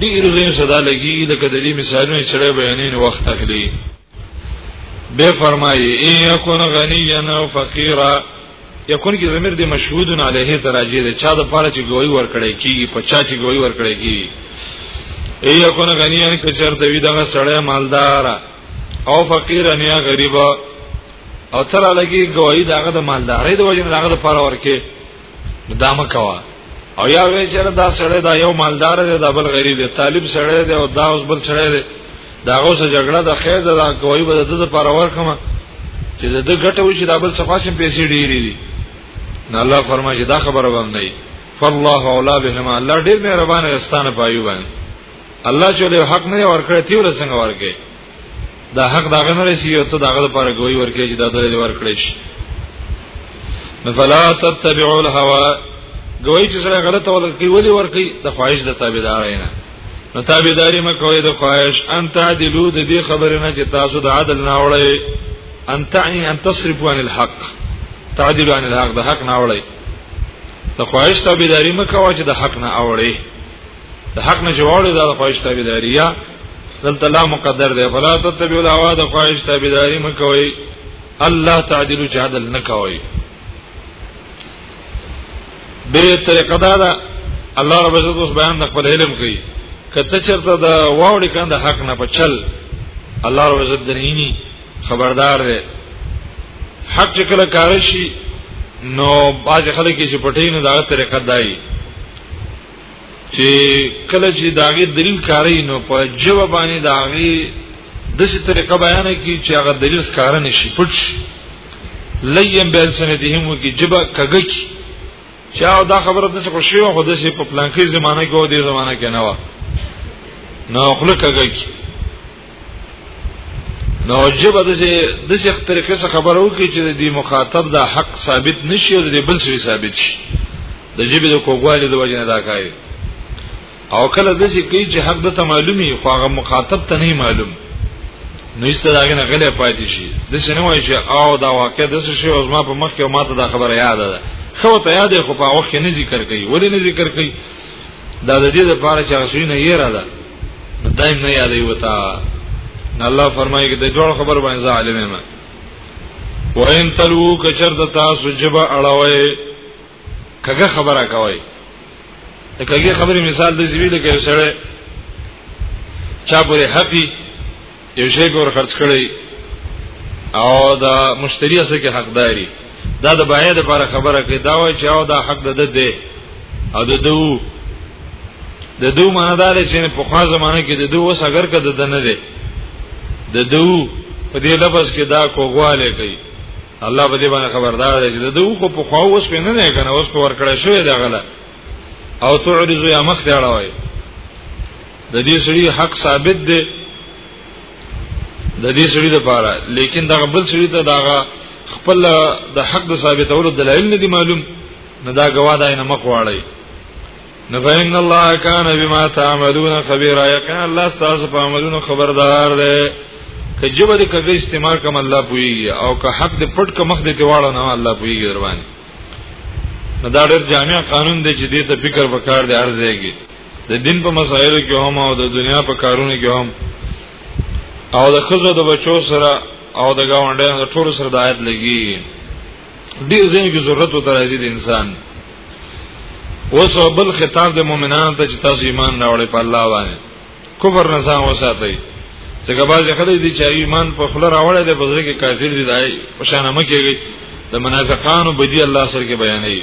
ډیر زین صدا لګي لکه د دې مثالونه چې بیانې وخت اخلي به فرمایي ان یکون غنیا او فقیرا یکون کی ضمیر دی مشهود علیه تراجی دی چا د پاره چې گوی ور کړی کیږي په چا چې گوی ور کړی کیږي ای یکون غنیا کی چرته وی دغه سړی مالدار او فقیر نه غریب او تر لګي گوی دغه د مالداري د وجه دغه د پاره ورکه دا مکوا او یا وی چر دا سړی دا یو مالدار دی دا بل غریب دی طالب سړی دی او دا اوس بل سړی دی دا اوس جګړه د خیر دا کوي به د لپاره ورکمه چې د دې ګټه وشي دا بل صفاسم پیسې ډېری دي نه الله فرمایي دا خبره باندې فالله اولا بهما الله ډېر مهربان استانه پایو باندې الله چې له حق نه ورکړی تیور څنګه ورکړي دا حق دا غنه رسی او ته دا غل پر گوی ورکه چې دا دلیل ورکړې شي فلا تتبعوا الهوى گوی چې سره غلط ولکې ولی ورکی د خواهش د تابعدار نه نو تابعداري مکوې د خواهش انت عدلو د دې خبره نه چې تاسو د عدل نه وړئ ان تعني ان تصرفوا عن الحق تعدل عن الحق د حق نه وړئ د خواهش تابعداري مکوې چې د حق نه اوړئ د حق نه جوړه د خواهش تابعداري یا دلته لا مقدر دی فلا تتبعوا الهوا د خواهش تابعداري مکوئ الله تعدل جادل نکوئ به طریقه دا ده الله رب عزت اوس بیان د خپل علم کوي کته چرته دا واوړي کنده حق نه پچل الله رب عزت درینی خبردار دی حق چې کله کار شي نو باز خلک چې پټې نه دا طریقه دای چې کله چې داغه دلیل کاری نو په جواب باندې داغه د څه طریقه بیان کی چې هغه دلیل کار نه شي پټ لیم بیان سندهم کی جبا کګه کی چې او دا خبره د څه خوشی او خود شي په پلانکی زمانہ کې او دې زمانہ کې نه و نو خلک کګه کی نو جب د سه د سه طریقې څخه خبرو کې چې د مخاطب دا حق ثابت نشي او د بل شي ثابت شي د جبه د کوګوالي د وجه نه دا کوي او کله د سه کې چې حق د ته معلومي خو هغه مخاطب ته نه معلوم نو ایست داګه نه غلې پاتې شي د سه نه وایي چې او دا واقع د سه شی او ما په مخ کې ما ته دا خبره یاد ده خو ته یاد خو په وخت کې نه ذکر کوي ولې نه ذکر کوي دا د دې لپاره چې هغه شوی نه یې را ده نو دایم نه یادې وتا الله فرمایي چې د جوړ خبر باندې ظالم ما وان تلو کچر د تاسو جبا اړوي کګه خبره کوي کګه خبره مثال د زویل کې سره چا پورې حقي یو شی ګور خرج کړي او دا مشتری سره کې حقداري دا د بایع د لپاره خبره کوي دا وایي چې او دا حق د ده دی او د دوه د دوه معنی دا دی چې په خوا زمانه کې د دوه وس اگر کده د نه دی د دوه په دې لفظ کې دا کوغواله کوي الله په دې باندې خبردار دی چې د دوه خو په خوا اوس په نه نه کنه اوس په ورکړې شوی دا غلا او تعرض یا مخ دی اړوي د دې سړي حق ثابت دی د دې سړي لپاره لیکن دا بل سړي ته دا خپل د حق د ثابتولو دلایل نه دي معلوم نه دا گواه دا نه مخ واړی نه فإن الله كان بما تعملون خبيرا یقینا الله ستاسو په عملونو خبردار دی که جبه د کګی استعمال کوم الله پوي او که حق د پټ کوم مخ د تیواړو نه الله پوي رواني نو دا ډېر جامع قانون دی چې دې ته فکر وکړ دی ارزيږي د دین په مسایلو کې هم او د دنیا په کارونو کې هم او د خزو د بچو سره او د گاونډیانو د ټولو سره د آیت لګي ډیر ځین کې ضرورت وته راځي د انسان اوس بل خطاب د مؤمنانو ته چې تاسو ایمان راوړی په الله باندې کفر نه ځان وساتئ څنګه باز خلک دي چې ایمان په خله راوړی دی په ځای کې کافر دي دای په شان مکیږي د منافقانو بدی الله سره کې بیانوي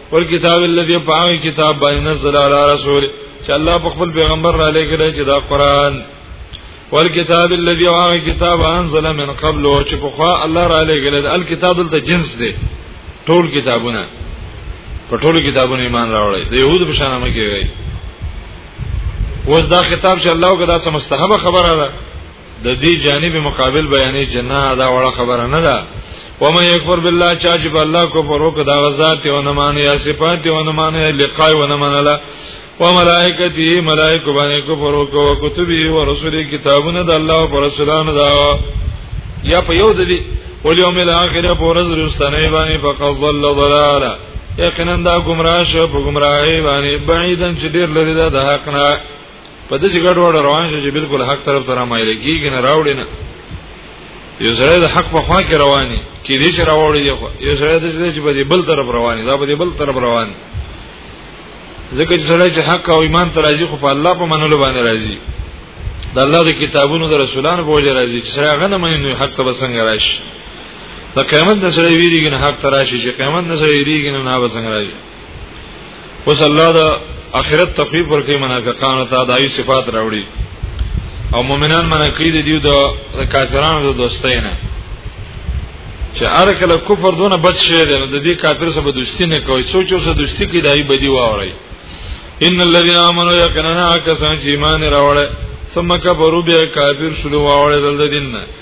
ول کتاب الذي پاوی کتاب باندې نزل علی رسول چې الله په خپل پیغمبر را لګره چې دا قران ول کتاب الذي واغ کتاب انزل من قبل او چې په خوا الله را لګره ال کتاب د جنس دی ټول کتابونه په ټول کتابونو ایمان راوړی د يهودو په شان مګي وي وز دا خطاب چې الله وکړه دا سم مستحبه خبره ده د دې جانب مقابل بیانې چې نه دا وړه خبره نه ده و مې یکفر بالله چا چې الله کو پر وک دا غزات او نه معنی یا صفات او نه معنی لقاء و نه منله و ملائکتی ملائکه باندې کو پر وک او کتبی او رسول کتابونه د الله او رسولانو دا یا په یو دلی ولیوم الاخره پر ورځ رستنه باندې فقط ضل ضلالا یقینا دا گمراه شو په گمراهی باندې بعیدن چې ډیر لري دا د حق نه په دې ګډ وډ روان شو چې بالکل حق طرف ته را مایل کیږي نه راوړي نه یو سره د حق په خوا کې رواني کې دې چې راوړي دی خو یو سره د دې چې په دې بل طرف رواني دا په دې بل طرف روان ځکه چې سره چې حق او ایمان ته راځي خو په الله په منلو باندې راځي د الله د کتابونو د رسولانو په وجه راځي چې سره غنه مینه حق ته بسنګ راشي د قیامت د سره ویریږي نه حق تراشي چې قیامت نه سره ویریږي نه نه بسنګ راشي اوس الله دا اخرت تخفیف ورکړي منافقانو ته دایي صفات راوړي او مؤمنان منع کړي دي دیو د کافرانو د دوستۍ نه چې هر کله کفر دونه بد شي د دې کافر سره دوستی نه کوي سوچو سره دوستی کې دایي بدی واوري ان الذين امنوا يقينا كسان چې ایمان راوړل ثم كفروا بیا کافر شلو واوړل د دین نه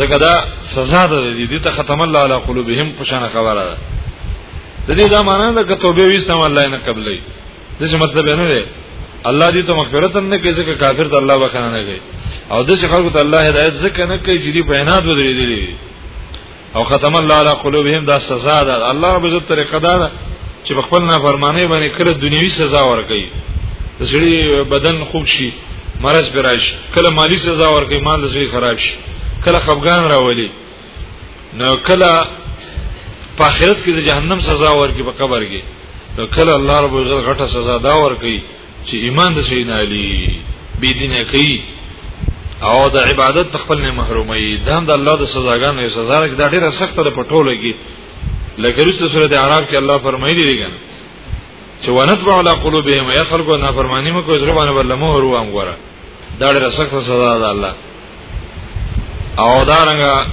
ځکه دا سزا ده دې دې ته ختم الله علی قلوبهم په شان خبره ده د دې دا معنی ده چې توبه وي سم الله نه قبلې د څه مطلب نه دی الله دې ته مغفرت هم نه کوي ځکه کافر ته الله بخښنه نه کوي او د څه خلکو ته الله هدایت ځکه نه کوي چې دې په عناد ودرېدلې او ختم الله علی قلوبهم دا سزا ده الله رب عزت طریقه ده چې په خپل نافرمانی باندې کړه دنیوي سزا ورکړي زړی بدن خوب شي مرض به راشي کله مالی سزا ورکړي مال د زړی خراب شي کله خفګان راولي نو کله په آخرت کې د جهنم سزا ورکړي په قبر کې نو کله الله رب عزت غټه سزا دا ورکړي چې ایمان د سیدنا علی بی دینه کوي او د عبادت خپل نه محرومي دا د الله د سزاګانو یو سزا ده چې دا ډیره سخته ده په ټوله کې لکه رسته سورته اعراف کې الله فرمایلی دی ګان چې ونتبع على قلوبهم یا خلقو نه فرمانی مکو زړه باندې بل مهر و هم غره دا ډیره سخته سزا ده الله او دا رنګه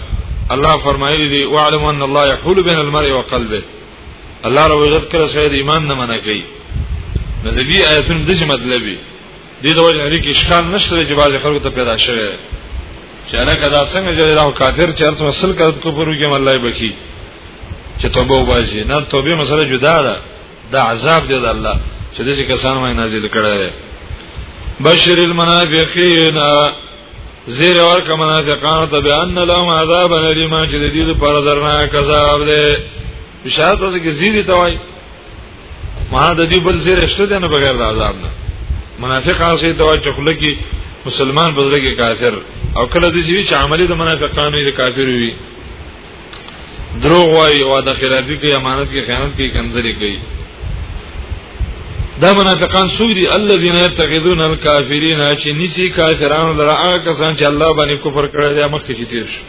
الله فرمایلی دی واعلم ان الله يحول بين المرء وقلبه الله رب عزت کله سره د ایمان نه منع کوي نو د دې آیتونو د څه مطلب دی د دوه لري کې اشکال نشته چې بعضی خلکو ته پیدا شوی چې الکه دا څنګه چې دا کافر چې ارته وصل کړ کو پرو کې الله بکی چې توبه وباسي نه توبه مسله جدا ده دا عذاب دی د الله چې دې کسان مې نازل کړی بشر المنافقین زیر ورک منافقان ته بیان لهم عذاب الیما چې د دې لپاره درناک عذاب دی بشارت اوس کې زیر ته وای ما د دې بل زیر شته دی نه بغیر د عذاب نه منافق هغه ته وای چې خلک مسلمان بزرګ کافر او کله دې چې عملي د منافقانو د کافر وي دروغ وایي او د خلافي کې امانت کې خیانت کې کنځلې کوي دا منافقان څوک دي الذين يتخذون الكافرين چې نسی کافرانو لره هغه کسان چې الله باندې کفر کړی دی مخکې چې تیر شو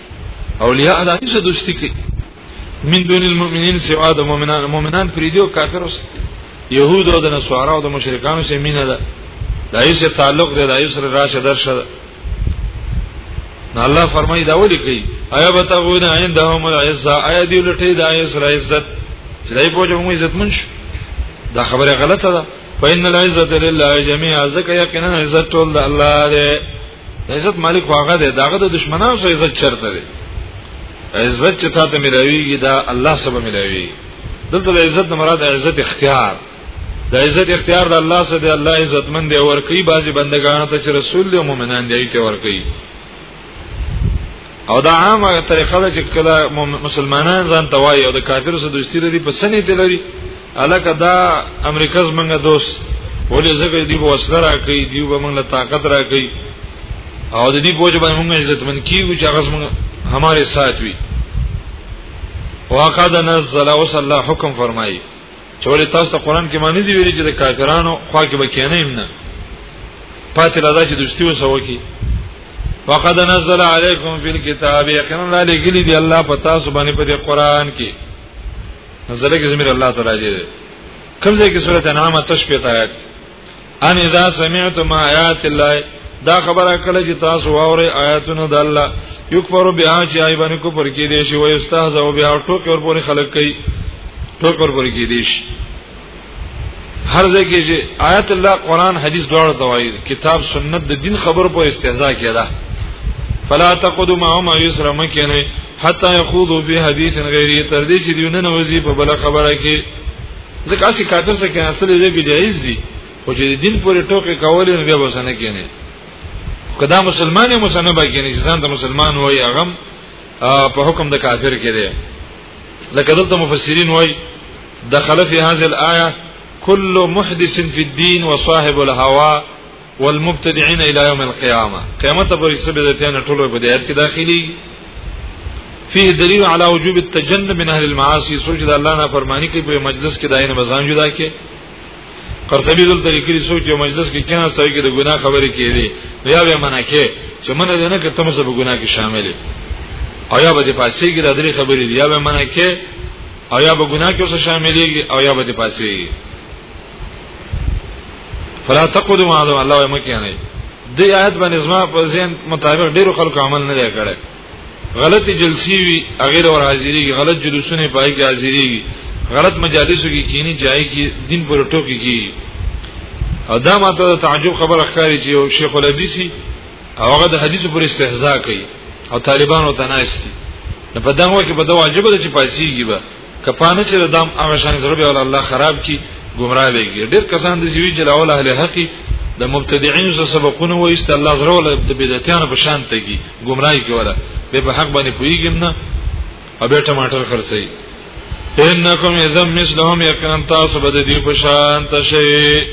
اولیاء د هیڅ دوستی کې من دون المؤمنین سوا د مؤمنان مؤمنان فریدو کافر اوس يهود او د نصارا او د مشرکانو سره مینه ده دا هیڅ تعلق دی دا هیڅ راشه درشه نو الله فرمایي دا ولي کوي ایا بتغون عندهم العزه ایا دی لټي د عزت عزت چې دای په جوه عزت منش دا خبره غلطه ده فإن العزة لله جميعا ذکر یقینا عزت ټول د الله دی عزت مالک واغه دی داغه د دشمنانو سره عزت چرته دی عزت چې تاسو ملويږي دا الله سبحانه ملوي دلته د عزت مراد عزت اختیار د عزت اختیار د الله سره دی الله عزت مند دی ور کوي بعضي بندگانو ته چې رسول دی مؤمنان دی ته ور کوي او دا عامه طریقه ده چې کله مسلمانان ځان توای او د کافرو سره دوستی لري په سنې ته لري الکه دا امریکا زمنګ دوست ولې زګر دی په وسله راکې دی په موږ له طاقت راکې او د دې بوج باندې موږ عزت من کیږو چې هغه موږ هماره ساتوي وقد نزل وصلى حکم فرمایي چولې تاسو قرآن کې معنی دی ویلي چې د کافرانو خوا کې به کېنه هم نه پاتې لا دا چې دوستي وسو کې وقد نزل عليكم في الكتاب يقينا لا لګلي دی الله پتا سو باندې په قرآن کې نزل کې زمير الله تعالی دی کوم ځای کې سورته انعام تشبيه آیات ان اذا سمعتم آیات الله دا خبره کله چې تاسو واوري آیاتونه د الله یکفر بها چې آی باندې کو پر کې دي شي او استهزاء او بیا ټوک ور پورې خلق کوي ټوک ور پورې کې دي شي هر ځای کې چې آیات الله قران حدیث دواړه توایي کتاب سنت د دین خبر په استهزاء کې ده فلا تقدم هم یسر مکنه حتا یخوض فی حدیث غیری تر دې چې دیونه نوځي په بل خبره کې ځکه اسی کاته څه کې اصل دې به جایز دي خو چې دین پورې ټوکې کولې نو بیا وسنه کېنه کدا مسلمان یې مسنه به کېنه چې ځان ته مسلمان وای هغه په حکم د کافر کې دی لکه دلته مفسرین وای دخل فی هذه الايه كل محدث في الدين وصاحب الهوى والمبتدعين الى يوم القيامه قیامت پر سبب د تیان ټولو په دایت کې داخلي فيه دلیل علی وجوب التجنب من اهل المعاصي سوچ د الله نه فرمانی کې په مجلس کې داینه مزان جدا کې قرطبی دل طریقې سوچ یو مجلس کې کینه ستوي کې د ګناه خبرې کېدي بیا به منع کې چې منه دې نه کې تم سب ګناه کې شامل او یا به پاسې کې د درې خبرې دی یا به منع کې او یا به ګناه کې اوسه شاملېږي او یا به پاسې فلا تقدم عدم الله یې مکه نه دی آیت باندې زما په ذهن مطابق ډیرو خلکو عمل نه دی کړی غلطی جلسی وی غیر اور حاضری کی غلط جلوسونه پای کی حاضری کی غلط مجالسو کی کینی جای کی دین پر ټوکی کی او دا ماته تعجب خبر اخکاری چې یو شیخ الحدیثی او هغه د حدیث پر استهزاء کوي او طالبانو تناستی په دغه کې په دغه واجب ده چې پاتېږي به کپانه چې دام هغه شان ضرب او الله خراب کی گمراه لګي ډېر کسان د زیوی چې لاول اهل حق د مبتدعين سره سبقونه وایست الله زره ول د بدعتانو په شان تګي گمراهي کوله به په حق باندې پويګم نه او به ټماټر خرڅي انکم اذا مثلهم یقینا تاسو به د دې په شان تشي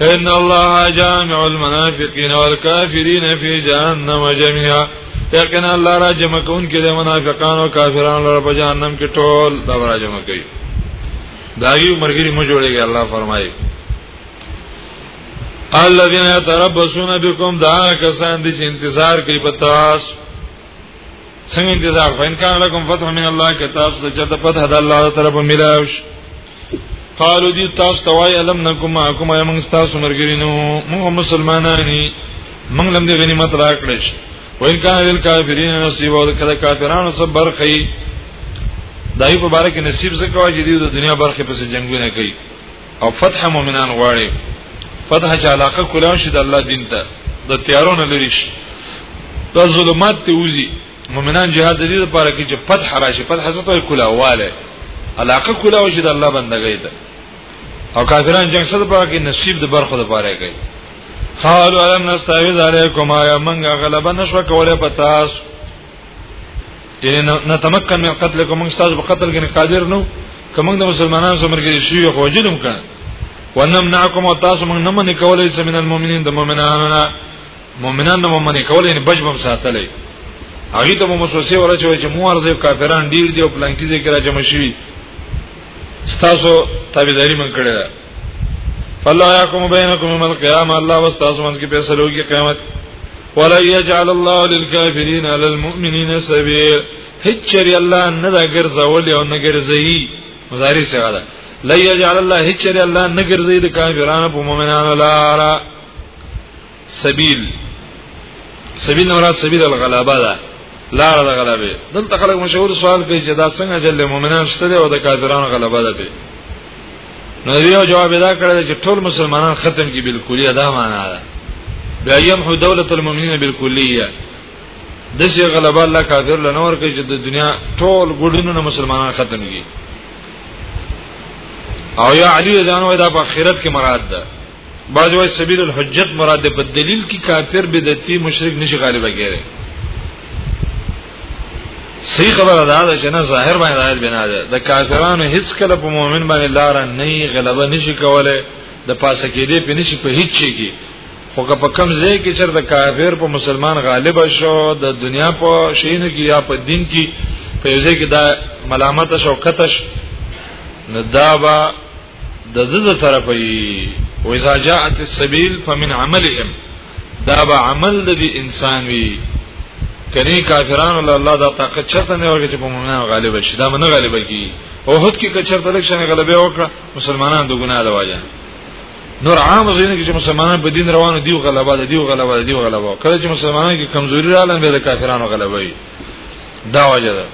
ان الله جامع المنافقين والكافرين في جهنم جميعا یقینا الله را جمع کون کې د منافقانو او کافرانو لپاره په جهنم کې ټول دا را جمع کوي داغي مرګري مو جوړيږي الله فرمایي الذين يتربصون بكم دا کسان دي چې انتظار کوي په تاسو څنګه انتظار فین کان لکم فتح من الله کتاب سجد فتح د الله طرف ملاوش قالو دی تاسو ته وای علم نکوم معکم ایم تاسو مرګرینو موږ مسلمانانی موږ لم دی غنیمت راکړی شي وین کان ویل کافرین نصیب او کله کافرانو سب برخی دای په باره کې نصیب زکوا چې دی د دنیا برخه پس جنگونه کوي او فتح مؤمنان غواړي فتح چې علاقه کولای شي د الله دین ته د تیارونو لري شي د ظلمات ته وزي مؤمنان جهاد دې لپاره کې چې فتح راشي فتح څه ته کولاواله علاقه کولاو چې د الله بندګۍ ده او کافران جنگ څه لپاره کې نصیب د برخو لپاره کوي قالوا علم نستعوذ عليكم يا من غلبا نشو کوله پتاس ان نتمكن من قتلكم من استاذ بقتل کې قادر نو کوم د مسلمانانو سره مرګري شي خو جنم کړه ونمنعكم وتاسو من نمن کولای سمن المؤمنين د مؤمنانو مؤمنان نو مونږ نه کولای نه بجبم ساتلې هغه ته مو مسوسه ورچوي چې مو ارزه کافران ډیر دی او پلانکی ذکر راځم شي ستاسو تابعداري من کړی ده فالله يحكم بينكم يوم القيامه الله واستاسو منځ کې فیصله وکړي قیامت ولا يجعل الله للكافرين على المؤمنين سبيل هیڅ چری الله نه دا ګرځول او نه ګرځي مضارع څنګه ده لا يجعل الله هیڅ چری الله نه ګرځي د کافرانو په مؤمنانو لاره سبیل سبیل نه مراد سبیل الغلبه ده لار د غلبه دلته خلک مشهور سوال کوي چې دا څنګه جل مؤمنان شته او د کافرانو غلبه ده به نو یو جواب ادا کړل چې ټول مسلمانان ختم کی بالکلیه دا معنا ده بیا یمحو دولت المؤمنین بالکلیه د څه غلبه الله کافر لنور کوي چې د دنیا ټول ګډونو مسلمانان ختم کی او یا علی ځانو دا په آخرت کې مراد ده بعض وای سبیل الحجت مراد په دلیل کې کافر بدعتي مشرک نشي غالبا کېږي صحیح خبره ده دا چې نه ظاهر باندې آیت بنا ده د کافرانو هیڅ کله په مؤمن باندې لار نه غلبه نشي کوله د پاسه کې دې په نشي په هیڅ شي کې خو که په کم ځای کې چر د کافر په مسلمان غالب شو د دنیا په شین کې یا په دین کې په یوځای کې دا ملامت شو کتش نو دا با د دغه طرف وي او اذا جاءت السبيل فمن عملهم دا به عمل د دې انسان وي کني کافرانو له الله دا طاقت چته نه ورګي چې په مومنانو غالب شي دا نه غالب کی او هد کې کچرته لک شنه غلبه وکړه مسلمانان د ګناه دا وایي نور عام زینه کې چې مسلمانان په دین روانو دیو غلبه ده دیو غلبه ده دیو غلبه کله چې مسلمانان کې کمزوري رااله به د کافرانو غلبه وي دا وجه ده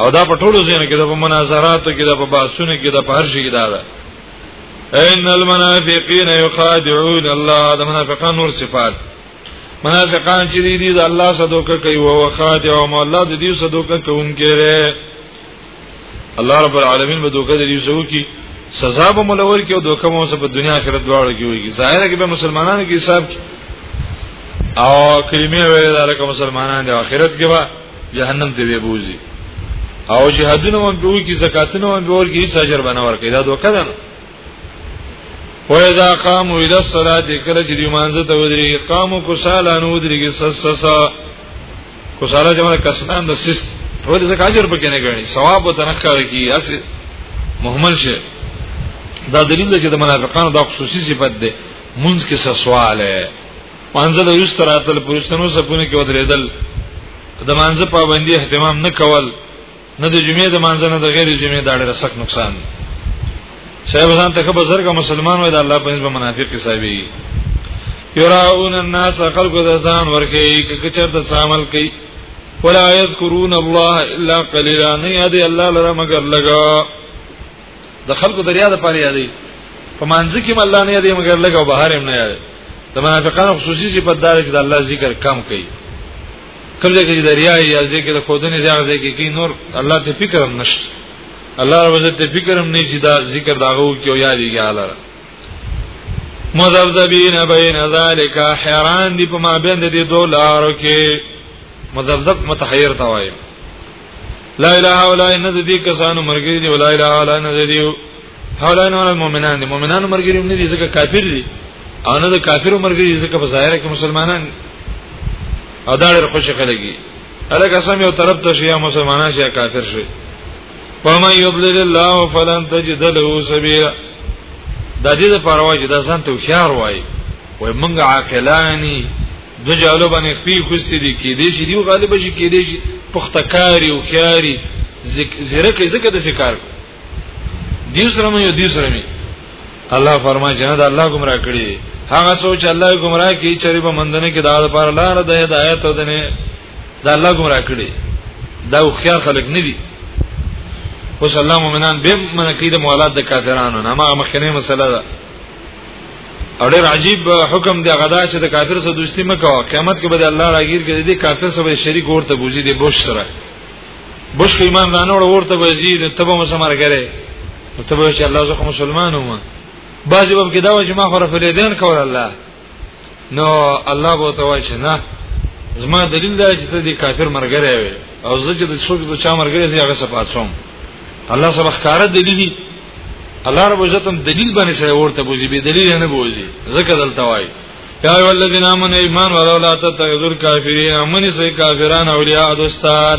او دا په ټولو ځینو کې د مناظراتو کې د په باسونو کې د په هر شي کې دا ده ان المنافقین یخادعون الله د منافقان نور صفات منافقان چې دي د الله صدوکه کوي او خادع او الله د دې صدوکه کوونکی دی الله رب العالمین به دوکه د دې سو کی سزا به ملور کې او دوکه مو په دنیا آخرت دواړو کې وي ظاهر کې به مسلمانانو کې حساب او کلمې ویل دا لکه مسلمانان د آخرت کې به جهنم ته به بوزي او جهادونه هم به کی زکاتونه هم به ورکی هیڅ اجر بنه ورکی دا دوکه ده و اذا قاموا الى الصلاه کله چې دی مانزه ته ودري قامو کو سالان ودريږي سسسا کو سالا جمع کسان د سست ولې زکه اجر پکې نه غني ثواب او تنخار کی اس مهمل شي دا دلیل چې د منافقانو دا خصوصي صفت ده منځ کې سسواله منځل یو ستراتل پرستنو سپونه کې ودرېدل د منځه پابندي اهتمام نه کول نه د جمعې د منځه نه د غیر جمعې د اړه سخت نقصان دی شیخ حسن ته بزرګ مسلمان وای د الله په نسبت منافق حسابي یراون الناس خلق د ځان ورکی کچر د عمل کوي ولا یذکرون الله الا قليلا نه یاد الله لره مگر لگا د خلکو دریا د پاره یادې په مانځ کې الله نه یادې مګر لګو بهر هم نه یادې د منافقانو خصوصي صفت دار چې د الله ذکر کم کوي کله چې دریا یا ذکر د خودنې ځای ځای کې کې نور الله ته فکر هم نشته الله رب عزت ته فکر هم نه چې دا ذکر داغو کې او یادېږي الله مذبذبین بین ذالک حیران دی په ما بین د دې دوه لارو کې مذبذب متحیر توای لا اله الا ان د دې کسانو مرګري دی ولا اله الا ان د دې حالان ول مؤمنان دي مؤمنانو مرګري نه دي ځکه کافر دي او نه د کافرو مرګري ځکه په ظاهر کې مسلمانان او دا ډېر خوشی خلګي الکه سم یو طرف ته شي مسلمانان شي کافر شي فما یضلل الله فلن تجد له سبیلا د دې لپاره وایي دا ځان ته خيار وایي وای مونږ عاقلانی دو جالو باندې پی خوستې دي کې دې شي دی غالب شي کې دې شي پختکاری او خیاري زیرکه زکه د ذکر دیو سره مې یو دیو سره مې الله فرمایي چې دا الله گمراه کړی هغه سوچ الله گمراه کی چې په مندنه کې دا پر لار د هدایت او دنه دا الله گمراه کړی دا خيار خلق نه دي اوس الله مؤمنان به منکې د مولات د کافرانو نه ما مخکنه مسله ده او ډېر عجیب حکم دی غدا چې د کافر سره دوستی مکو قیامت کې به الله راګیر کې دې کافر سره شریک ورته بوزي دې بوش سره بوش خو ایمان نه نور ورته بوزي نو تبه مسمر کرے نو تبه چې الله زکه مسلمانو ما بعضی وب کې دا و چې ما خو رفل دین کول الله نو الله به توای چې نه زما دلیل دا چې ته دې کافر مرګره وي او زه چې د څوک د چا مرګره زی هغه سپاتوم الله سبحانه کار دلیلی الله رب عزت هم دلیل باندې سره ورته بوزي به دلیل نه بوزي ځکه دلته وای یا ای ولذین امنوا ایمان ولولا تتخذوا الکافرین امنی سې کافران اولیاء دوستان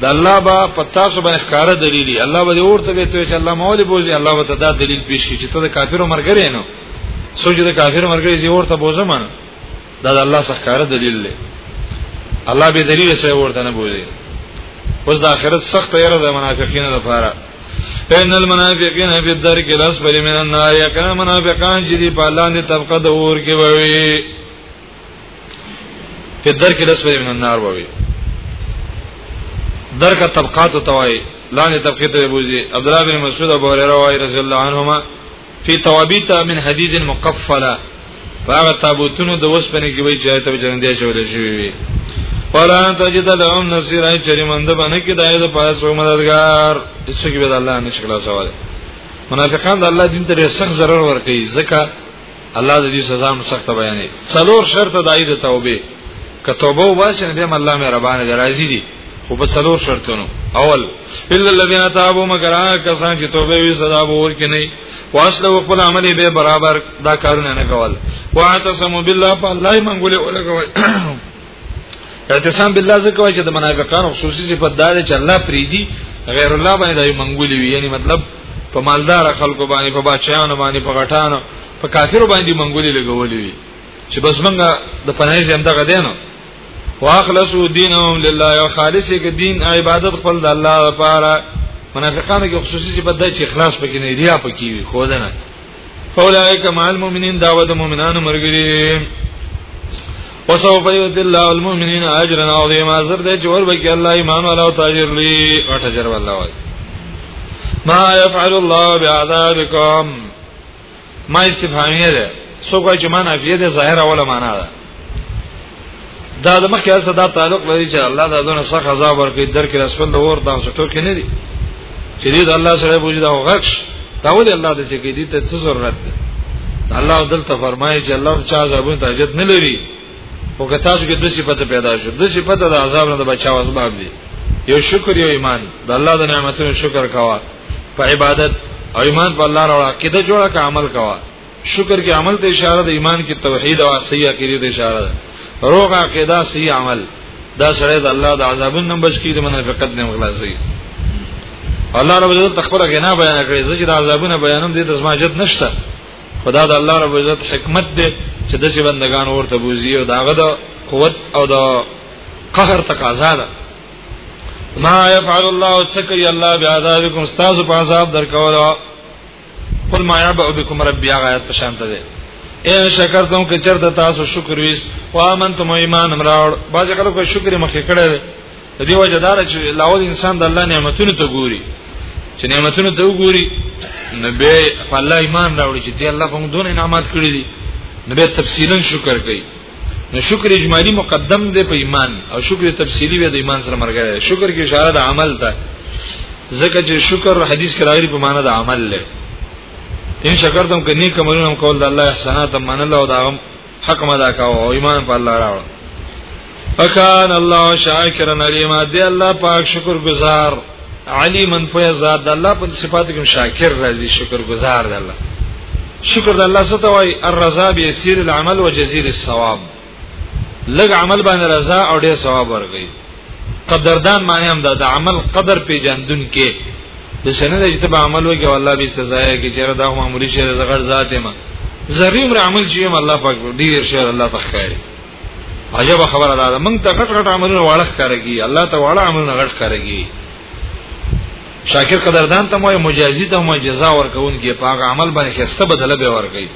د الله با په تاسو باندې ښکارا دلیلی الله به ورته به ته چې الله مولي بوزي الله به دا دلیل پیش کړي چې ته د کافرو مرګره نه سوچ د کافرو مرګره زی ورته بوزم دا د الله څخه ښکارا دلیل دی الله به دلیل سره ورته نه بوزي اوس د آخرت سخت یره د منافقینو لپاره ان المنافقین فی الدرک الاسفل من النار یقینا منافقان چې دی په لاندې طبقه د اور کې وي په در کې لس من النار ووي درکه طبقات او توای لاندې طبقه ته بوزي عبد الله بن مسعود ابو هريره وايي رضی الله عنهما فی توابیت من حدید مقفله هغه تابوتونو د وسپنې کې وای چې آیته جنندې شول شي وي ولا تجد لهم نصيرا چرمند باندې کې دایې د پاس او مددگار هیڅ کې به الله نشکلا سوال منافقان د الله دین ته سخت ضرر ور کوي ځکه الله د دې سزا هم سخت بیانې څلور شرط د اید توبه که توبه واسنه به الله مې ربانه درازي دي خو په څلور شرطونو اول الا الذين تابوا مگر هغه کسان چې توبه وی صدا به ورکې نه واسله خپل عمل به برابر دا کارونه نه کول واعتصموا بالله فالله منګولې ولګوي اعتصام بالله ځکه وایي چې د منافقانو خصوصي صفت دا ده چې الله پریدي غیر الله باندې دای منګولي وي یعنی مطلب په مالدار خلکو باندې په بچیانو باندې په غټانو په کافرو باندې منګولي لګولي وي چې بس موږ د پناه زم دغه دینو واخلصو دینهم لله او خالص کې دین عبادت خپل د الله لپاره منافقانو کې خصوصي صفت ده چې اخلاص پکې نه ریا پکې وي خو ده نه فولائک مع المؤمنین دعوه د مؤمنانو مرګری وسوف یؤتی الله المؤمنین اجرا عظیما زر دې چې ور بکی الله ایمان والا او تاجر لوی او تاجر والله وای ما يفعل الله بعذابکم ما استفهامیه ده سو کوی چې معنا فيه ده ظاهر اوله معنا ده دا د مخکې سره دا تعلق لري چې الله دا دونه سخت عذاب ورکړي درکې رسول د ور دا څه ټوکې نه دي چې دې الله سره بوجي دا غښ دا ولې الله د څه کې دي ته څه ضرورت ده الله دلته فرمایي چې الله چا عذابونه ته اجازه نه لري او که تاسو کې د صفته پیدا شو د صفته د عذاب نه د بچاو اسباب دي یو شکر یو ایمان د الله د نعمتونو شکر کوا په عبادت او ایمان په الله راو عقیده جوړه کا عمل کوا شکر کې عمل ته اشاره ده ایمان کې توحید او صحیح عقیده ته اشاره ده روغ عقیده صحیح عمل دا سره د الله د عذابونو نه بچ کیږي د منافقت نه خلاصي الله رب عزت تخبره غنا بیان کړی چې د عذابونو بیانوم دي د سماجت نشته خدا د الله رب عزت حکمت دی چې د څه بندگان ورته بوزي او داغه د قوت او د قهر تقاضا ده ما يفعل الله سکي الله بعذابكم استاذ په عذاب درکولو قل ما يعبأ بكم ربي هغه آیت په شان ته دی ان شکرتم که چرته تاسو شکر ویس او امنتم ایمان امراړ باز خلکو شکر مخې کړه د دې وجه دار چې لاول انسان د الله نعمتونو ته ګوري چې نعمتونو ته وګوري نو به الله ایمان راوړي چې دی الله په موږ دونه انعامات کړی دي نو به تفصیلا شکر کوي نو شکر اجمالی مقدم دی په ایمان او شکر تفصیلی به د ایمان سره مرګره شکر کې اشاره د عمل ته ځکه چې شکر حدیث کې راغلی په معنا د عمل له ان شکرتم کني کومونم کول د الله احسانات من الله او د حق مدا کاو او ایمان په الله راوړ فکان الله شاکرن علیما دی الله پاک شکر گزار علی من په ذات الله په صفاتو کې شاکر راځي شکر گزار دی الله شکر د الله څخه وای الرضا بيسير العمل وجزيل الثواب لږ عمل باندې رضا او ډېر ثواب ورغی قدردان معنی هم دا د عمل قدر پیجندون کې د سنه د اجتماع عمل وکي والله به سزا یې کې چیرې دا معمولی شی زغړ ذات ما زریم عمل چې هم الله پاک ډیر شی الله تخکاری عجب خبره ده موږ ته غټ غټ عملونه واړه ښکارږي الله ته واړه عملونه غټ ښکارږي شاکر قدردان ته مو مجازي ته مو جزا ورکون کې په هغه عمل باندې خسته بدله به ورکړي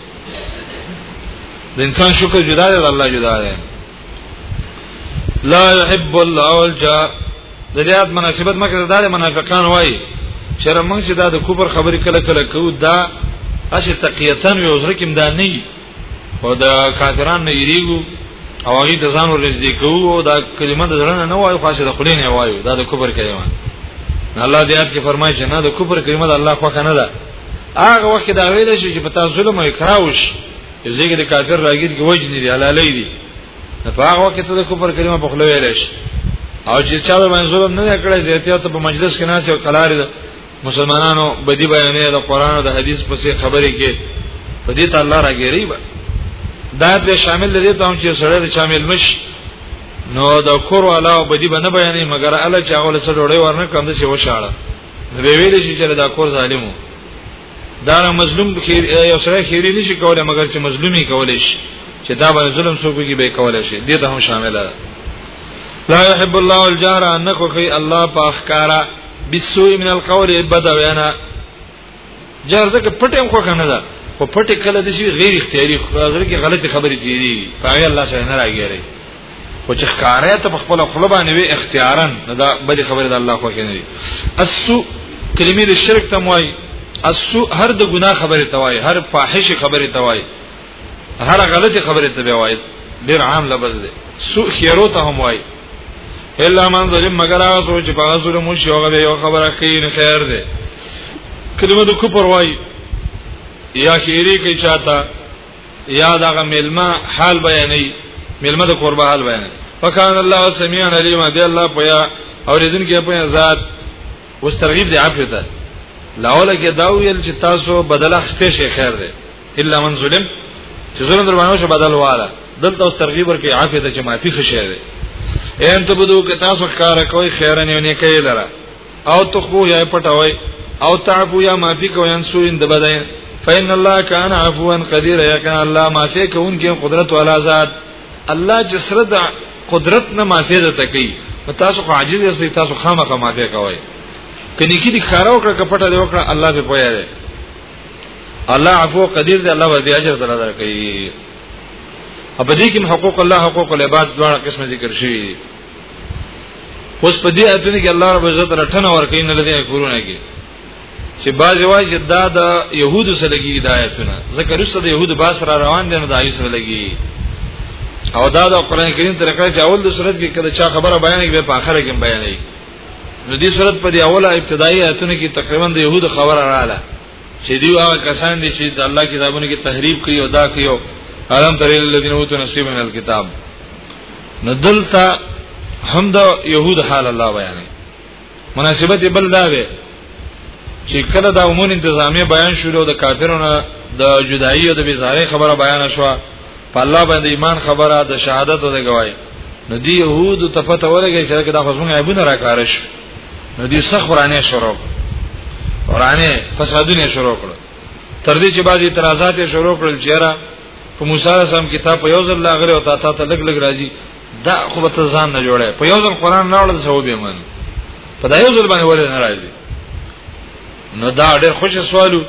د انسان شکر جدا دی الله جدا دی لا يحب الله الجا د دې آد مناسبت مکه د منافقان وای چرمنګ چې دا د کوپر خبرې کله کله کوو دا اسی تقیتن وي عذر کوم دا نه او دا کافرانو نه یریږو او هغه د ځان ور نږدې کوو او دا کلمه د ځړنه نه وایو خاصه د خلینې وایو دا د کفر کلمه الله دې اپ کې فرمایي چې نه د کفر کلمه د الله خو کنه ده هغه وخت دا ویل شي چې په تاسو ظلم او اکراوش زیګه د کافر راګیر کې وجنې دي حلالې دي په هغه وخت ته د کفر کلمه په خلوه ویل شي او چې چا باندې ظلم نه کړی زیاتیا ته په مجلس کې ناس او کلار مسلمانانو بدی بیانې د قران او د حدیث په څیر خبرې کې په دې ته الله راګیری به دا به شامل دي ته هم چې سره د شامل مش نو د کور والا او بدی بنه بیانې مګر الله چې اول څه ډوړې ورنه کم دي وشاړه نو به ویل شي چې دا کور ظالمو دا مظلوم خیر یو سره خیری نشي کولای مګر چې مظلومي کولای شي چې دا باندې ظلم څوک کې به کولای شي دې ته هم شامل ده لا يحب الله الجار انکو کوي الله په اخکارا بالسوء من القول بد وینا جار زکه پټم خو کنه ده په پټه کله د شي غیر اختیاري خاطر کې غلطي خبرې تیری پاره الله سره نه راګیری خو چې ښکارې ته خپل خپل باندې وي اختیارا دا بل خبره د الله خو کې نه دي اسو کلمې د شرک ته موای اسو هر د ګناه خبره توای هر فاحش خبره توای هر غلطي خبره ته به وای ډیر عام لفظ دی سو خیرو ته هم وای الا من ظلم مگر هغه سوچ په هغه ظلم او شوغه به یو خبره کوي نه خیر دی کلمه د کوپر وای یا خیری کې چاته یا دغه ملما حال بیانې ملما د قربه حال بیانې وکانه الله سميعا عليما دی الله پیا اوریدن کې په ذات واسترغیب دی عفته لاول کې دا ویل چې تاسو بدل اخستې شي خیر دی الا من ظلم چې ظلم در باندې شو بدل واله دلته اوس ترغیب ورکړي عافیه ته چې معافي خشه ده ان ته بدو که تاسو کار کوي خیر نه نه کوي لره او تخبو یا پټوي او تعفو یا معافي کوي ان سو اند بدای فإن الله كان عفوا قديرا یا کان الله معافي کوونکی قدرت والا ذات الله چې سره د قدرت نه معافي ده تکي تاسو خو عاجز یاست تاسو خامخا معافي کوي کني کې دي خارو کړه کپټه دی وکړه الله به پوهه الله عفو قدیر دی الله به اجر تعالی درکړي په دې کې حقوق الله حقوق العباد دواړه قسم ذکر شوي دي اوس په دې اتنه کې الله رب عزت رټنه ورکړي نه لدی کورونه کې چې باز وای چې دا د يهودو سره لګي هدايتونه ځکه رسول د يهودو باس را روان دي نو د ايوب سره لګي او دا د قران کریم طریقه چې اول د سورته کې کله چا خبره بیان کړي په اخر کې بیانې نو دې صورت په دې اوله ابتدایي آیتونو کې تقریبا د يهود خبره رااله چې دی هغه کسان دي چې د الله کتابونو کې تحریف کوي او دا کوي علم تر الذين اوتوا نصيبا من الكتاب نو دلته هم د يهود حال الله بیانوي مناسبت بل دا وي چې کله دا عمومي انتظامی بیان شروع د کافرونو د جدایي او د بیزاري خبره بیان شوه په الله باندې ایمان خبره د شهادت او د گواہی نو دی يهود ته پته ولګی چې دا خو زمونږ عیبونه راکارش نو دی سخ قرانه شروع قرانه فسادونه شروع کړ تر دې چې بعضی اعتراضات یې شروع کړل چې را په موسی سم کتاب په یو ځل لاغره او تا ته لګ لګ راځي دا خو به ځان نه جوړه په یو ځل قران نه وړل ثواب یې من په دا یو ځل باندې ولې نه راځي نو دا ډېر خوش سوالو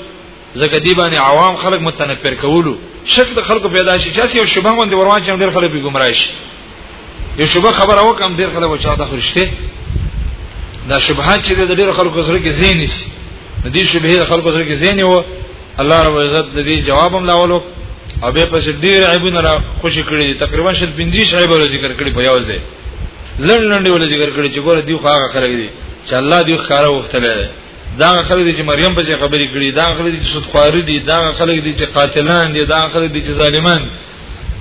زګه دی باندې عوام خلک متنفر کولو شک د خلکو پیدا شي چې یو شوبه باندې ورمان چې ډېر خلک به گمراه شي یو شوبه خبره وکم ډېر خلک وچا د خرشته دا شبهات چې د ډېر خلکو سره کې زین شي د دې شبهه د خلکو سره کې زین و الله رب عزت د دې جواب هم لاولو او به پس ډېر عیبونه را خوشی کړی تقریبا شل 50 عیب ور ذکر کړی په یو ځای لړ لړ ول ذکر کړی چې ګوره دی خو هغه خلک دي چې الله دی ښکارا وختلې دا خلک دي چې مریم په ځای خبرې کړي دا خلک دي چې سودخواري دي دا خلک دي چې قاتلان دي دا خلک دي چې ظالمان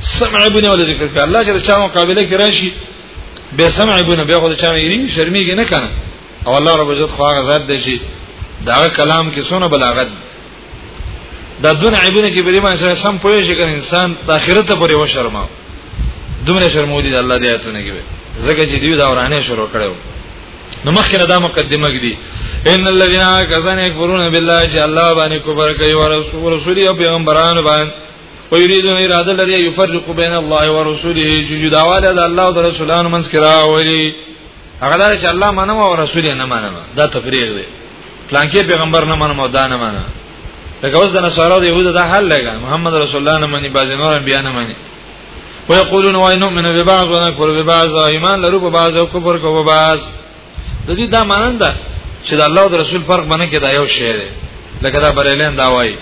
سمع ابن ولا ذکر کړه الله جل شانه مقابله کې راشي به سمع ابن به خو چانه یې شرمېږي نه کنه او الله رب عزت خو هغه ذات دی چې دا کلام کې سونه بلاغت دی دا دون عیبونه چې بری باندې سره سم پوهې شي کنه انسان د آخرت پورې و شرما دومره شرمو دي الله دې آیتونه کې زګه چې دیو دا ورانه شروع کړو نو مخکې دا مقدمه کړي ان الذين كفروا يكفرون بالله چې الله باندې کفر کوي او رسول رسول او پیغمبران باندې ويريدون اراده لري يفرق بين الله ورسوله جداواله د الله او رسولانو منځ کې راوړي هغه دا چې الله منم او رسول یې نه منم دا تفریق دی پلانکی پیغمبر نه منم او دا نه منم لکه اوس د نصارو د یهودو دا حل لګا محمد رسول الله نه مني بعض نور بیا نه مني ويقولون وانو من ببعض ونكفر ببعض ایمان لرو په بعض او کفر کو په بعض د دې دا مانند چې د الله او رسول فرق باندې کې دا یو شی دی لکه دا بریلین دا وایي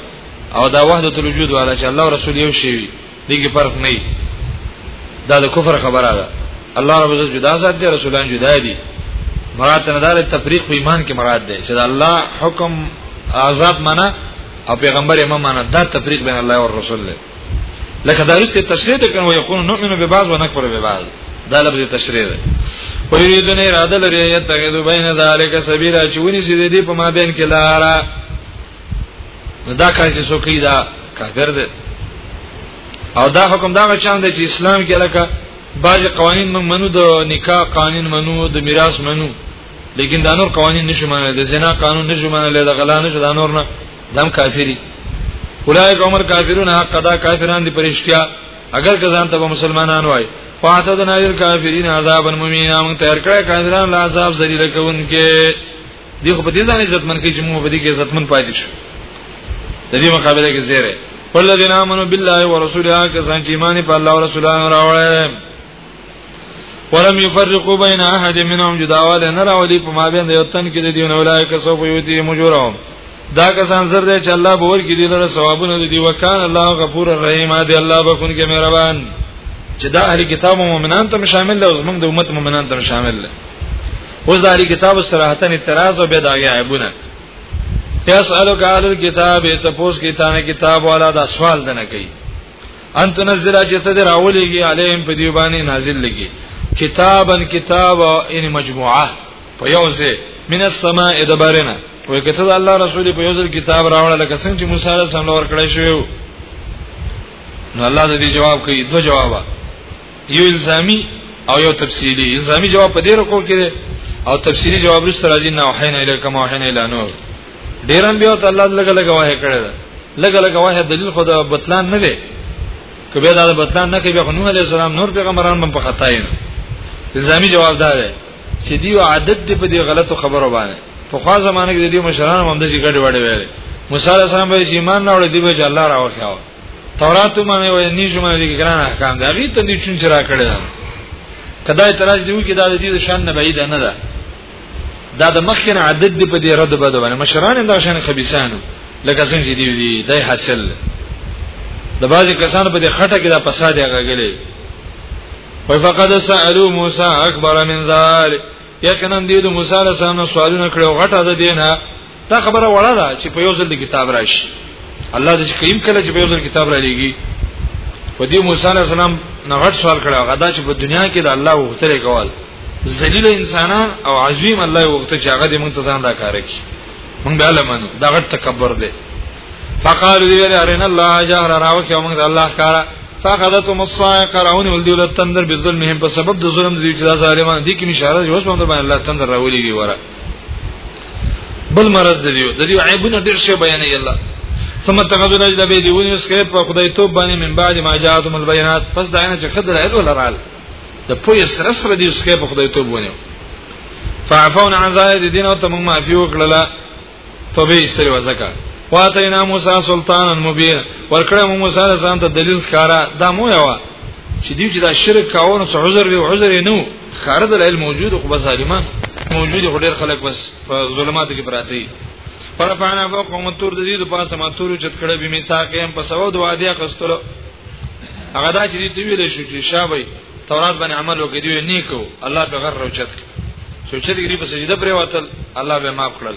او دا وحدت الوجود والا چې الله او رسول یو شی وي دي کې فرق نه دا د کفر خبره ده الله رب عزت جدا ذات دي رسولان جدا دي مراد نه دار تفریق په ایمان کې مراد ده چې الله حکم عذاب معنا او پیغمبر امام معنا دا تفریق بین الله او رسول له لکه دا رسته تشریح ده کنه یقول نؤمن ببعض ونکفر ببعض دا لفظ تشریح ده و یریدون اراده لري یتغذو بین ذالک سبیلا چې ونی سې دې په مابین کې لاره دا کار چې څوک دا کافر دی او دا حکم دا چاند چې اسلام کې لکه بعضی قوانین موږ منو د نکاح قانون منو د میراث منو لیکن دا نور قوانین نشو منل د زنا قانون نشو منل د غلا نشو دا نور نه دم کافری اولای عمر کافرون حق ادا کافران دي پرشتیا اگر کزان ته مسلمانان وای فاتدنا الکافرین عذابا ممینا موږ تیار کړه کافرانو لا عذاب ذلیل کوونکې دی خو په دې ځان عزتمن کې چې موږ په دې کې عزتمن پاتې شو د دې مقابله کې زیره والذین آمنوا بالله ورسوله کسان چې ایمان په الله او رسولانو راوړل ولم يفرقوا بين احد منهم جداواله نه راولي په مابین د یو تن کې د دیون اولای کسو په یوتی مجورهم دا کسان زر دی چې الله به ورکړي دي لره ثوابونه دي وکال الله غفور الرحیم دی الله بكون کې مهربان چې دا اهل کتاب مؤمنان ته شامل او زمونږ د امت مؤمنان ته شامل دی اوس د اړي کتاب صراحتن اعتراض او بداګه عیبونه یسالو کال الكتاب تپوس کی تانه کتاب والا دا سوال دنه کوي ان تنزل چې ته دراولېږي علیم په دی باندې نازل لګي کتابن کتاب ان مجموعه په یو ځای من السماء دبرنا وای کته د الله رسول په یو ځل کتاب راوړل لکه څنګه چې موسی علیه السلام لور کړی شو نو الله دې جواب کوي دو جوابه یو الزامی او یو تفصیلی الزامی جواب په دې رکو کې دی او تفصیلی جواب رسته راځي نه وحینا الیک ما وحینا الی نور ډیرم بیا ته الله لګ لګ واه کړی دا لګ لګ واه دلیل خو دا بتلان نه دی که به دا بتلان نه کوي به نوح علی السلام نور پیغمبران هم په خطا یې الزامی جواب دا دی چې دیو عادت دی په دې غلطو خبرو باندې په خوا زمانه کې د دې مشرانو هم د ځګړې وړې ویلې موسی علی السلام به ایمان نه وړي دی به الله راوخیاو تورات باندې وای نه جمع دي ګران احکام دا غي ته دې چون چر کړی دا کدای تراج دیو کې دا د دې شان نه بعید نه ده دا د مخکنه عدد دی په دې رد بده باندې مشران دا شان خبيسانو لکه څنګه چې دی دی دای حاصل د بعضی کسانو په دې خټه کې دا فساد راغلی وای فقد سالو موسی اکبر من ذلک یقینا دې د موسی سره سوالونه کړو غټه ده دینه دا خبره وړه ده چې په یو ځل د کتاب راشي الله دې کریم کله چې په یو ځل کتاب را لېږي په دې موسی عليه السلام نغټ سوال کړه غدا چې په دنیا کې د الله وختره کول ذلیل انسانان او عظیم الله وخت چې هغه دې مونږ ته ځان را کار کوي مونږ به علم نو دا غټ تکبر دی فقالوا دی ویل ارین الله جهر راو کې مونږ د الله کارا فقدتهم الصاعقه راونی ول دی ول تندر بظلمهم په سبب د ظلم دی چې ظالمان دي کې اشاره جوړ شوم د باندې الله تندر راولېږي وره بل مرز د دیو د دیو عیبونه ډیر شی بیانې الله ثم تقدو رجل به دیونی اس کې په خدای توب باندې من بعد ما جاءتهم البينات پس دا نه چې خدای له ولا رال د پوی سره سره دی اس کې په خدای توب ونیو فعفونا عن ذلك دین او تم ما فی وکړه توبه استری وزکا واتینا موسی سلطان مبین ورکړه موسی علیہ السلام ته دلیل ښکارا دا مو یو چې دی چې دا شرک کاوه نو عذر وی عذر نه خارد العلم موجود خو بس ظالمان موجود خو ډیر خلک بس په ظلماتو کې پراته دي فرفعنا فوقهم الطور د دې د پاسه ما تور چت کړه به میثاقهم په سبب د وعده قستلو هغه دا چې دې ویل شو چې شابه تورات باندې عمل وکړي دی نیکو الله به غر او چت چې چې دې په سجده پرې وتل الله به معاف کړل